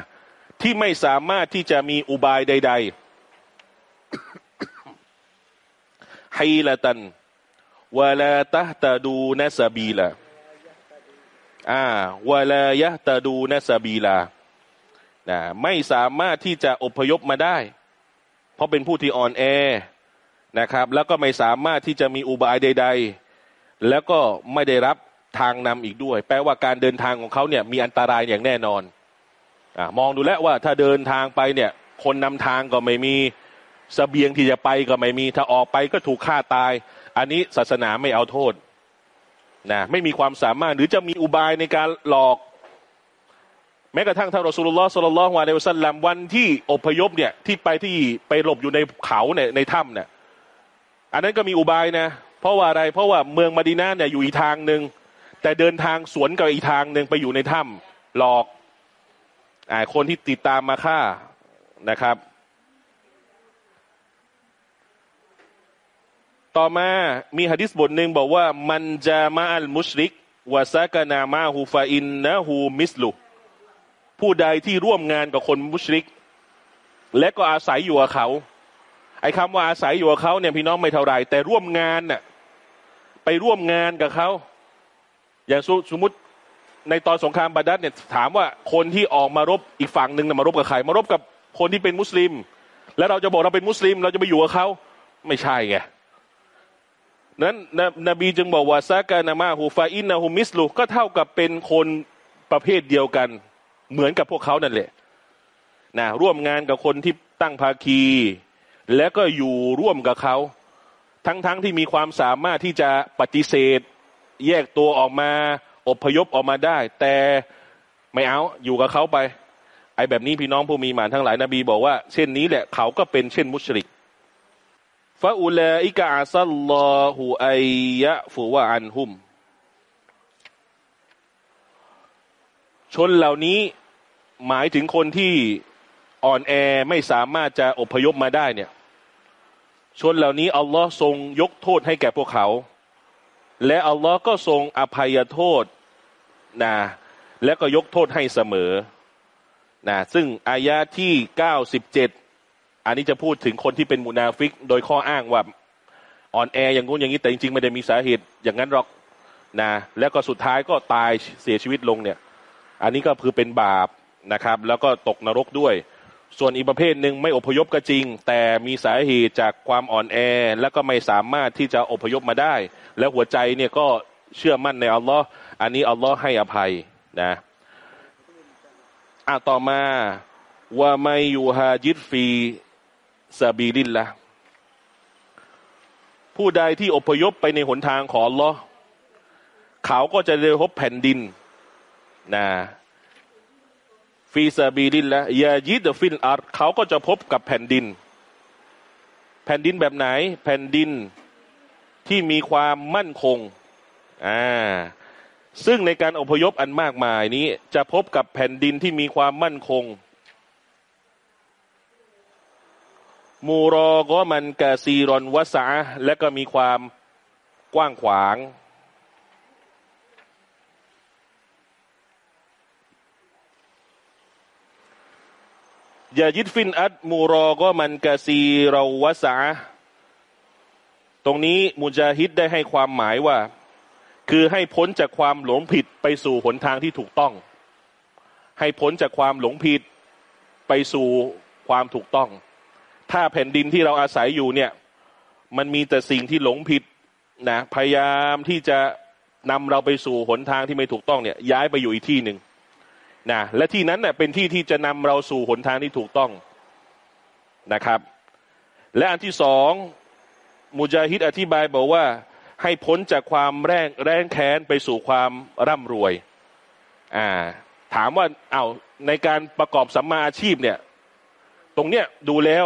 ที่ไม่สามารถที่จะมีอุบายใด ๆไฮละตัน วลาตะตาดูนัสบีละอ่าวลายะตาดูนัสบีลานะไม่สามารถที่จะอพยพมาได้ เพราะเป็นผู้ที่อ่อนแอนะครับ แล้วก็ไม่สามารถที่จะมีอุบายใด ๆ แล้วก็ไม่ได้รับทางนำอีกด้วย แปลว่าการเดินทางของเขาเนี่ยมีอันตรายอย่างแน่นอนอมองดูแล้วว่าถ้าเดินทางไปเนี่ย คนนำทางก็ไม่มีสเสบียงที่จะไปก็ไม่มี ถ้าออกไปก็ถูกฆ่าตาย อันนี้ศาสนาไม่เอาโทษนะไม่มีความสามารถหรือจะมีอุบายในการหลอก แม้กระทั่งท่านรอสูลุลลอฮ์สุลลัลฮุอะลัยฮิวสัลลัมวันที่อพยพเนี่ยที่ไปที่ไปหลบอยู่ในเขาเนี่ยในถ้ำเนี่ยอันนั้นก็มีอุบายนะ เพราะว่าอะไรเพราะว่าเมืองมาดีนาเนี่ยอยู่อีทางหนึ่งแต่เดินทางสวนกับอีทางหนึ่งไปอยู่ในถ้ำหลอกอคนที่ติดตามมาฆ่านะครับ ต่อมามีฮะดิษบทหนึ่งบอกว่า มันจะมาอัลมุชริกวาซากนามาฮูฟาอินนะฮูมิสลุผู้ใดที่ร่วมงานกับคนมุชริก และก็อาศัยอยู่กับเขา ไอ้คำว่าอาศัยอยู่กับเขาเนี่ยพี่น้องไม่เท่าไรแต่ร่วมงานน่ะไปร่วมงานกับเขา อย่างสมมติในตอนสงครามบาดัดเนี่ยถามว่าคนที่ออกมารบอีกฝั่งหนึ่งมารบกับใครมารบกับคนที่เป็นมุสลิม แล้วเราจะบอกเราเป็นมุสลิม เราจะไปอยู่กับเขาไม่ใช่ไง นั้นนบีจึงบอกว่าซากานามาฮูฟาอินนาฮูมิสลูก็เท่ากับเป็นคนประเภทเดียวกัน เหมือนกับพวกเขานั่นแหละนะร่วมงานกับคนที่ตั้งภาคี แล้วก็อยู่ร่วมกับเขา ทั้งๆทที่มีความสามารถที่จะปฏิเสธ แยกตัวออกมาอบพยพออกมาได้ แต่ไม่เอาอยู่กับเขาไป ไอ้แบบนี้พี่น้องผู้มีหมานทั้งหลายนบีบอกว่า เช่นนี้แหละเขาก็เป็นเช่นมุชริก ฟาอุลาอิกาซัลลอฮูไอยะฟูวะอันหุม ชนเหล่านี้หมายถึงคนที่อ่อนแอไม่สามารถจะอพยพมาได้เนี่ย ชนเหล่านี้อัลลอฮ์ทรงยกโทษให้แก่พวกเขา และอัลลอฮ์ก็ทรงอภัยโทษนะและก็ยกโทษให้เสมอนะซึ่งอายะที่เก้าสิบเจ็ด อันนี้จะพูดถึงคนที่เป็นมุนาฟิก โดยข้ออ้างว่าอ่อนแออย่างงู้นอย่างนี้แต่จริงๆไม่ได้มีสาเหตุอย่างนั้นหรอกนะแล้วก็สุดท้ายก็ตายเสียชีวิตลงเนี่ย อันนี้ก็คือเป็นบาปนะครับ แล้วก็ตกนรกด้วย ส่วนอีกประเภทหนึ่งไม่อพยพก็จริง แต่มีสาเหตุจากความอ่อนแอ แล้วก็ไม่สามารถที่จะอพยพมาได้ แล้วหัวใจเนี่ยก็เชื่อมั่นในอัลลอฮ์อันนี้อัลลอฮ์ให้อภัยนะอะต่อมาว่าไม่ยูฮาจิดฟี ซาบีลินละผู้ใดที่อพยพไปในหนทางของลอเขาก็จะได้พบแผ่นดินนะฟีซาบีลินละยายิดฟินอาร์เขาก็จะพบกับแผ่นดิน แผ่นดินแบบไหน แผ่นดินที่มีความมั่นคงอ่าซึ่งในการอพยพอันมากมายนี้ จะพบกับแผ่นดินที่มีความมั่นคง มูรอก็มันกาซีรอนวะสาและก็มีความกว้างขวางอย่ายึดฟินอัดมูรอก็มันกาซีเราวะสาตรงนี้มุจาฮิดได้ให้ความหมายว่า คือให้พ้นจากความหลงผิดไปสู่หนทางที่ถูกต้อง ให้พ้นจากความหลงผิดไปสู่ความถูกต้อง ถ้าแผ่นดินที่เราอาศัยอยู่เนี่ย มันมีแต่สิ่งที่หลงผิดนะพยายามที่จะนำเราไปสู่หนทางที่ไม่ถูกต้องเนี่ย ย้ายไปอยู่อีกที่หนึ่งนะและที่นั้นเน่ยเป็นที่ที่จะนำเราสู่หนทางที่ถูกต้องนะครับ และอันที่สองมุจาฮิดอธิบายบอกว่าให้พ้นจากความแรงแรงแค้นไปสู่ความร่ำรวยอ่าถามว่าเอาในการประกอบสัมมาอาชีพเนี่ย ตรงเนี้ยดูแล้ว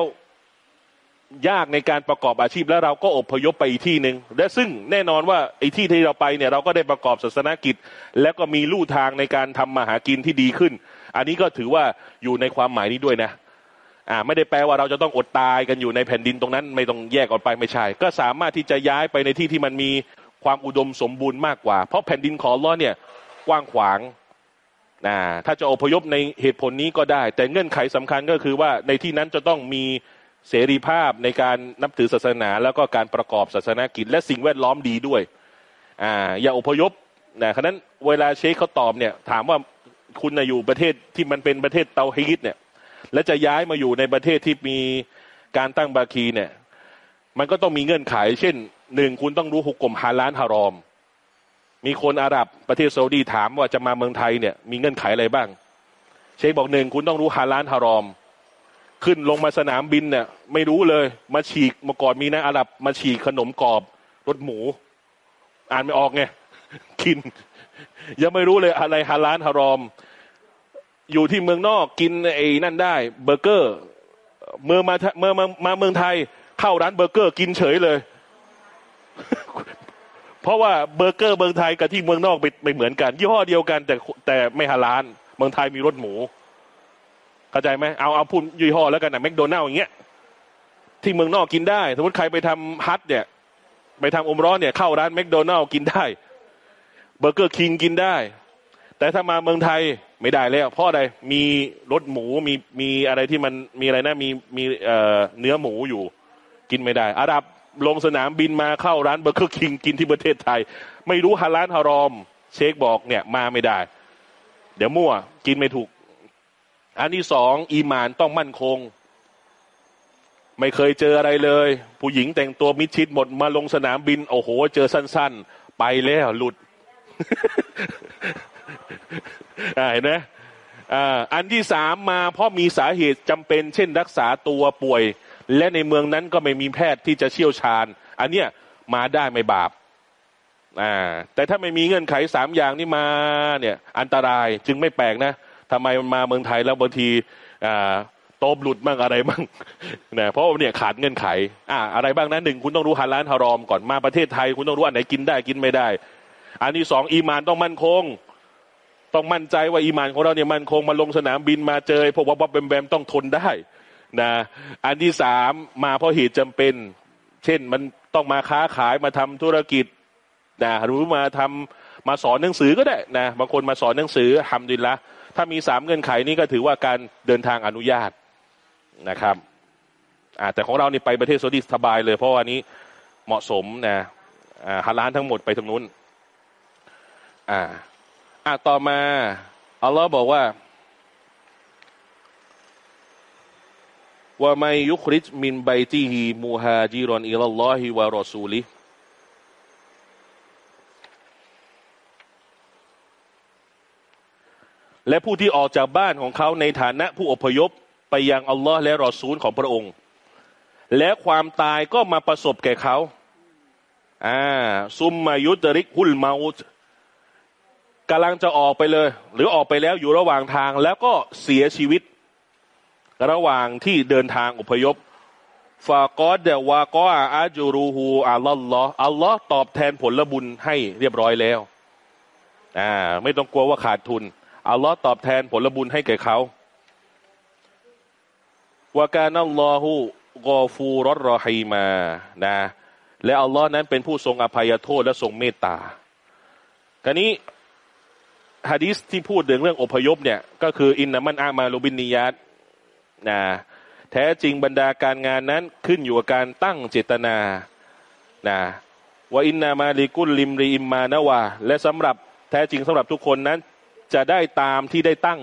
ยากในการประกอบอาชีพแล้วเราก็อบพยพไปอีกที่หนึ่งและซึ่งแน่นอนว่าไอ้ที่ที่เราไปเนี่ยเราก็ได้ประกอบศาสนกิจ แล้วก็มีลู่ทางในการทำมาหากินที่ดีขึ้น อันนี้ก็ถือว่าอยู่ในความหมายนี้ด้วยนะอ่าไม่ได้แปลว่าเราจะต้องอดตายกันอยู่ในแผ่นดินตรงนั้น ไม่ต้องแยกออกไปไม่ใช่ ก็สามารถที่จะย้ายไปในที่ที่มันมีความอุดมสมบูรณ์มากกว่า เพราะแผ่นดินของล้อเนี่ยกว้างขวางนะถ้าจะอพยพในเหตุผลนี้ก็ได้ แต่เงื่อนไขสำคัญก็คือว่าในที่นั้นจะต้องมี เสรีภาพในการนับถือศาสนา แล้วก็การประกอบศาสนากิจ และสิ่งแวดล้อมดีด้วยอ่าอย่าอพยพนะฉะนั้นเวลาเชคเขาตอบเนี่ยถามว่าคุณอยู่ประเทศที่มันเป็นประเทศเตาฮีดเนี่ยและจะย้ายมาอยู่ในประเทศที่มีการตั้งบาคีเนี่ย มันก็ต้องมีเงื่อนไข เช่นหนึ่งคุณต้องรู้หุกกลมฮาลานฮารอม มีคนอาหรับประเทศซาอุดีถามว่าจะมาเมืองไทยเนี่ยมีเงื่อนไขอะไรบ้าง เชคบอกหนึ่งคุณต้องรู้ฮาลานฮารอม ขึ้นลงมาสนามบินเนี่ยไม่รู้เลย มาฉีกมาก่อนมีนะอาหรับมาฉีกขนมกรอบรสหมู อ่านไม่ออกไงกิน ยังไม่รู้เลยอะไรฮาลาลฮารอม อยู่ที่เมืองนอกกินไอ้นั่นได้ เบอร์เกอร์เมื่อมาเมื่อมามาเมืองไทย เข้าร้านเบอร์เกอร์กินเฉยเลย เพราะว่าเบอร์เกอร์เมืองไทยกับที่เมืองนอกไม่เหมือนกัน ยี่ห้อเดียวกันแต่แต่ไม่ฮาลาลเมืองไทยมีรสหมู เข้าใจไหมเอาเอาพูดยี่ห้อแล้วกันนะแมคโดนัลล์อย่างเงี้ยที่เมืองนอกกินได้ สมมติใครไปทำฮัจญ์เนี่ย ไปทำอุมเราะห์เนี่ยเข้าร้านแมคโดนัลล์กินได้ Burger King กินได้ แต่ถ้ามาเมืองไทยไม่ได้แล้วเพราะอะไรมีรสหมูมีมีอะไรที่มันมีอะไรนะมีมีเอ่อเนื้อหมูอยู่ กินไม่ได้ อ่ากลับลงสนามบินมาเข้าร้าน Burger King กินที่ประเทศไทย ไม่รู้ฮาลาลฮารอม เชคบอกเนี่ยมาไม่ได้ เดี๋ยวมั่วกินไม่ถูก อันที่สองอีมานต้องมั่นคง ไม่เคยเจออะไรเลย ผู้หญิงแต่งตัวมิดชิดหมดมาลงสนามบิน โอ้โห เจอสั้น ๆ ไปแล้วหลุดเห็นไหมอันที่สามมาเพราะมีสาเหตุจำเป็น เช่นรักษาตัวป่วย และในเมืองนั้นก็ไม่มีแพทย์ที่จะเชี่ยวชาญ อันเนี้ยมาได้ไม่บาปแต่ถ้าไม่มีเงื่อนไขสามอย่างนี้มาเนี่ย อันตรายจึงไม่แปลกนะ ทำไมมันมาเมืองไทยแล้วบางทีอ่าโตบหลุดบ้างอะไรบ้างนะเพราะว่าเนี่ยขาดเงื่อนไขอ่าอะไรบ้างนะหนึ่งคุณต้องรู้ฮาลานฮารอมก่อนมาประเทศไทย คุณต้องรู้อันไหนกินได้กินไม่ได้ อันที่สองอีมานต้องมั่นคง ต้องมั่นใจว่าอีมานของเราเนี่ยมั่นคงมาลงสนามบินมาเจอพวกวับแบมแบมต้องทนได้นะอันที่สามมาเพราะเหตุจำเป็น เช่นมันต้องมาค้าขายมาทำธุรกิจนะหรือมาทำมาสอนหนังสือก็ได้นะบางคนมาสอนหนังสือทำดีละ ถ้ามีสามเงื่อนไขนี้ก็ถือว่าการเดินทางอนุญาตนะครับแต่ของเรานี่ไปประเทศซาอุดีสบายเลย เพราะว่านี้เหมาะสมนะอ่าฮาลานทั้งหมดไปตรงนู้นอ่าอ่าต่อมาอัลลอฮ์บอกว่าว่าไม่ยุคริจมินไบตีฮีมูฮาจิรอนอิลลอฮิวะรอซูลิ และผู้ที่ออกจากบ้านของเขาในฐานะผู้อพยพไปยังอัลลอฮ์และรอซูลของพระองค์ และความตายก็มาประสบแก่เขาอ่าซุมมายุตริกฮุลมาอุตกำลังจะออกไปเลย หรือออกไปแล้วอยู่ระหว่างทางแล้วก็เสียชีวิต ระหว่างที่เดินทางอพยพฟากอดเดวากออาจูรูฮูอัลลอฮ์อัลลอฮ์ตอบแทนผลบุญให้เรียบร้อยแล้วอ่าไม่ต้องกลัวว่าขาดทุน อัลลอฮ์ตอบแทนผลบุญให้แก่เขาว่าการนัลลอฮูกอฟูรอรอฮีมานะ และอัลลอฮ์นั้นเป็นผู้ทรงอภัยโทษและทรงเมตตาการนี้ฮะดีษที่พูดถึงเรื่องอพยพเนี่ย ก็คืออินนามันอามาลูบินนิยัตนะแท้จริงบรรดาการงานนั้นขึ้นอยู่กับการตั้งเจตนานะว่าإنما لكل امرئ ما نوىและสำหรับแท้จริงสำหรับทุกคนนั้น จะได้ตามที่ได้ตั้ง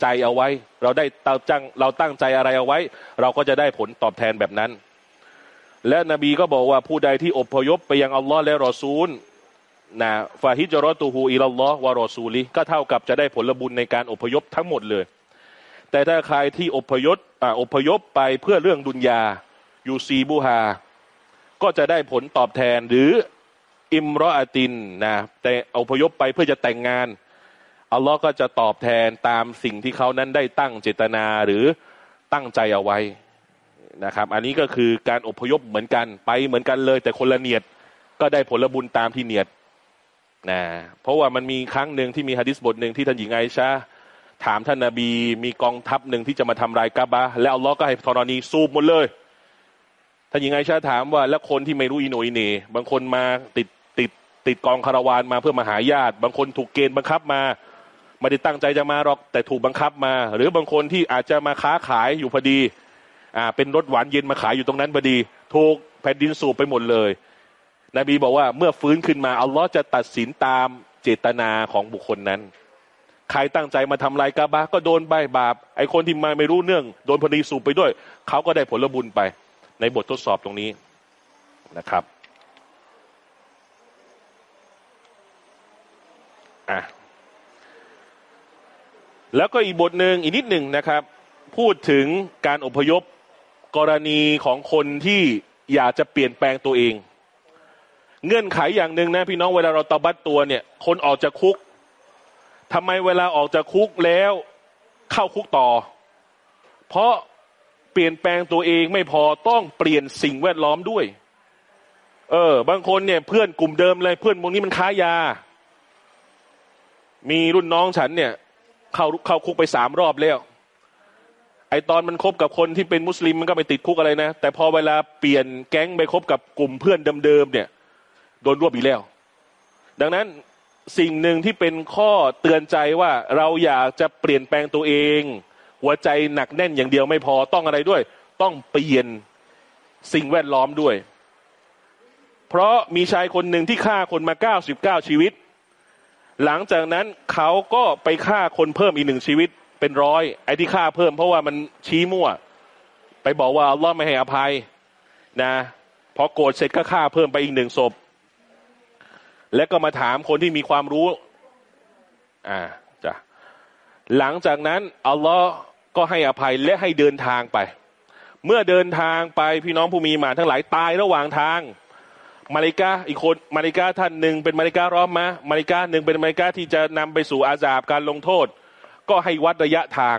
ใจเอาไว้ เราได้เตาจังเราตั้งใจอะไรเอาไว้ เราก็จะได้ผลตอบแทนแบบนั้น และนบีก็บอกว่าผู้ใดที่อพยพไปยังอัลลอฮ์และรอซูลนะفهجرته إلى الله ورسولهก็เท่ากับจะได้ผลบุญในการอพยพทั้งหมดเลย แต่ถ้าใครที่อพยพอ่าอพยพไปเพื่อเรื่องดุนยาอยู่ซีบูฮาก็จะได้ผลตอบแทนหรืออิมรออาตินนะแต่อพยพไปเพื่อจะแต่งงาน อัลลอฮ์ก็จะตอบแทนตามสิ่งที่เขานั้นได้ตั้งเจตนาหรือตั้งใจเอาไว้นะครับ อันนี้ก็คือการอพยพเหมือนกันไปเหมือนกันเลย แต่คนละเนียดก็ได้ผลบุญตามที่เนียดนะเพราะว่ามันมีครั้งหนึ่งที่มีฮะดิษบทหนึ่งที่ท่านหญิงไอชาถามท่านนาบี มีกองทัพหนึ่งที่จะมาทำลายกาบะแล้วอัลลอฮ์ก็ให้ธรณีสูบหมดเลยท่านหญิงไอชาถามว่าแล้วคนที่ไม่รู้อิโนอิเนบางคนมาติดติดติดกองคาราวานมาเพื่อมาหาญาติ บางคนถูกเกณฑ์บังคับมา ไม่ได้ตั้งใจจะมาหรอกแต่ถูกบังคับมา หรือบางคนที่อาจจะมาค้าขายอยู่พอดีอ่าเป็นรถหวานเย็นมาขายอยู่ตรงนั้นพอดี ถูกแผ่นดินสูบไปหมดเลย นบีบอกว่าเมื่อฟื้นขึ้นมาอัลลอฮ์จะตัดสินตามเจตนาของบุคคลนั้น ใครตั้งใจมาทำลายกาบะก็โดนใบบาป ไอคนที่มาไม่รู้เนื่องโดนพอดีสูบไปด้วย เขาก็ได้ผลบุญไป ในบททดสอบตรงนี้นะครับอะ แล้วก็อีกบทหนึ่งอีกนิดหนึ่งนะครับ พูดถึงการอพยพกรณีของคนที่อยากจะเปลี่ยนแปลงตัวเอง เงื่อนไขอย่างหนึ่งนะพี่น้องเวลาเราตบัดตัวเนี่ย คนออกจากคุกทำไมเวลาออกจากคุกแล้วเข้าคุกต่อ เพราะเปลี่ยนแปลงตัวเองไม่พอต้องเปลี่ยนสิ่งแวดล้อมด้วย เออ บางคนเนี่ยเพื่อนกลุ่มเดิมเลยเพื่อนพวกนี้มันค้ายา มีรุ่นน้องฉันเนี่ย เข้าเข้าคุกไปสามรอบแล้ว ไอตอนมันคบกับคนที่เป็นมุสลิมมันก็ไปติดคุกอะไรนะ แต่พอเวลาเปลี่ยนแก๊งไปคบกับกลุ่มเพื่อนเดิมๆเนี่ย โดนรวบอีกแล้ว ดังนั้นสิ่งหนึ่งที่เป็นข้อเตือนใจว่าเราอยากจะเปลี่ยนแปลงตัวเอง หัวใจหนักแน่นอย่างเดียวไม่พอต้องอะไรด้วย ต้องเปลี่ยนสิ่งแวดล้อมด้วย เพราะมีชายคนหนึ่งที่ฆ่าคนมาเก้าสิบเก้าชีวิต หลังจากนั้นเขาก็ไปฆ่าคนเพิ่มอีกหนึ่งชีวิตเป็นร้อย ไอ้ที่ฆ่าเพิ่มเพราะว่ามันชี้มั่ว ไปบอกว่าอัลลอฮ์ไม่ให้อภัยนะพอโกรธเสร็จก็ฆ่าเพิ่มไปอีกหนึ่งศพ แล้วก็มาถามคนที่มีความรู้ อ่าจ้ะหลังจากนั้นอัลลอฮ์ก็ให้อภัยและให้เดินทางไป เมื่อเดินทางไปพี่น้องผู้มีมาทั้งหลายตายระหว่างทาง มาริกาอีกคนมาริกาท่านหนึ่งเป็นมาริการ้อมมามาริกาหนึ่งเป็นมาริกาที่จะนำไปสู่อาญาบการลงโทษ ก็ให้วัดระยะทาง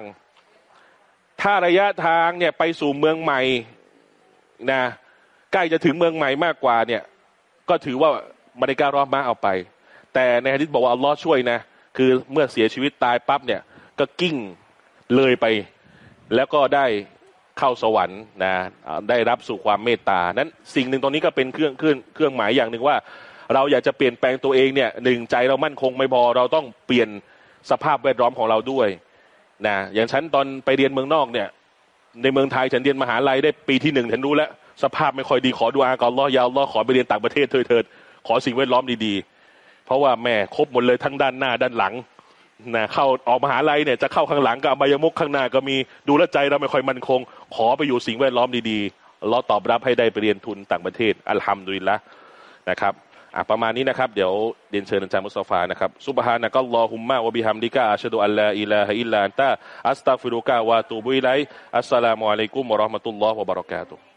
ถ้าระยะทางเนี่ยไปสู่เมืองใหม่นะใกล้จะถึงเมืองใหม่มากกว่าเนี่ย ก็ถือว่ามาริการ้อมมาเอาไป แต่ในฮะดิษบอกว่าอัลลอฮ์ช่วยนะคือเมื่อเสียชีวิตตายปั๊บเนี่ย ก็กิ้งเลยไป แล้วก็ได้ เข้าสวรรค์นะได้รับสู่ความเมตตานั้นสิ่งหนึ่งตรงนี้ก็เป็นเครื่องเครื่องเครื่องหมายอย่างหนึ่งว่า เราอยากจะเปลี่ยนแปลงตัวเองเนี่ยหนึ่งใจเรามั่นคงไม่พอเราต้องเปลี่ยนสภาพแวดล้อมของเราด้วยนะอย่างฉันตอนไปเรียนเมืองนอกเนี่ย ในเมืองไทยฉันเรียนมหาลัยได้ปีที่หนึ่งฉันรู้แล้วสภาพไม่ค่อยดีขอดูอาก่อนรอยาวรอขอไปเรียนต่างประเทศเถิดเถิดขอสิ่งแวดล้อมดีๆ เพราะว่าแม่ครบหมดเลยทั้งด้านหน้าด้านหลัง นะเข้าออกมหาลัยเนี่ยจะเข้าข้างหลังก็อบายมุกข้างหน้าก็มีดูแลใจเราไม่ค่อยมั่นคง ขอไปอยู่สิ่งแวดล้อมดีๆเราตอบรับให้ได้ไปเรียนทุนต่างประเทศอัลฮัมดุลิลละนะครับอะประมาณนี้นะครับ เดี๋ยวเรียนเชิญอาจารย์มุสตาฟานะครับซุบฮานะกัลลอฮุมมะวะบิฮัมดิกะอัชฮะดุอัลลาอิลาฮะอิลลันตะอัสตัฟิรุกะวะตูบุอิลัยอัสสลามุอะลัยกุมวะเราะห์มะตุลลอฮ์วะบะเราะกาตุฮ์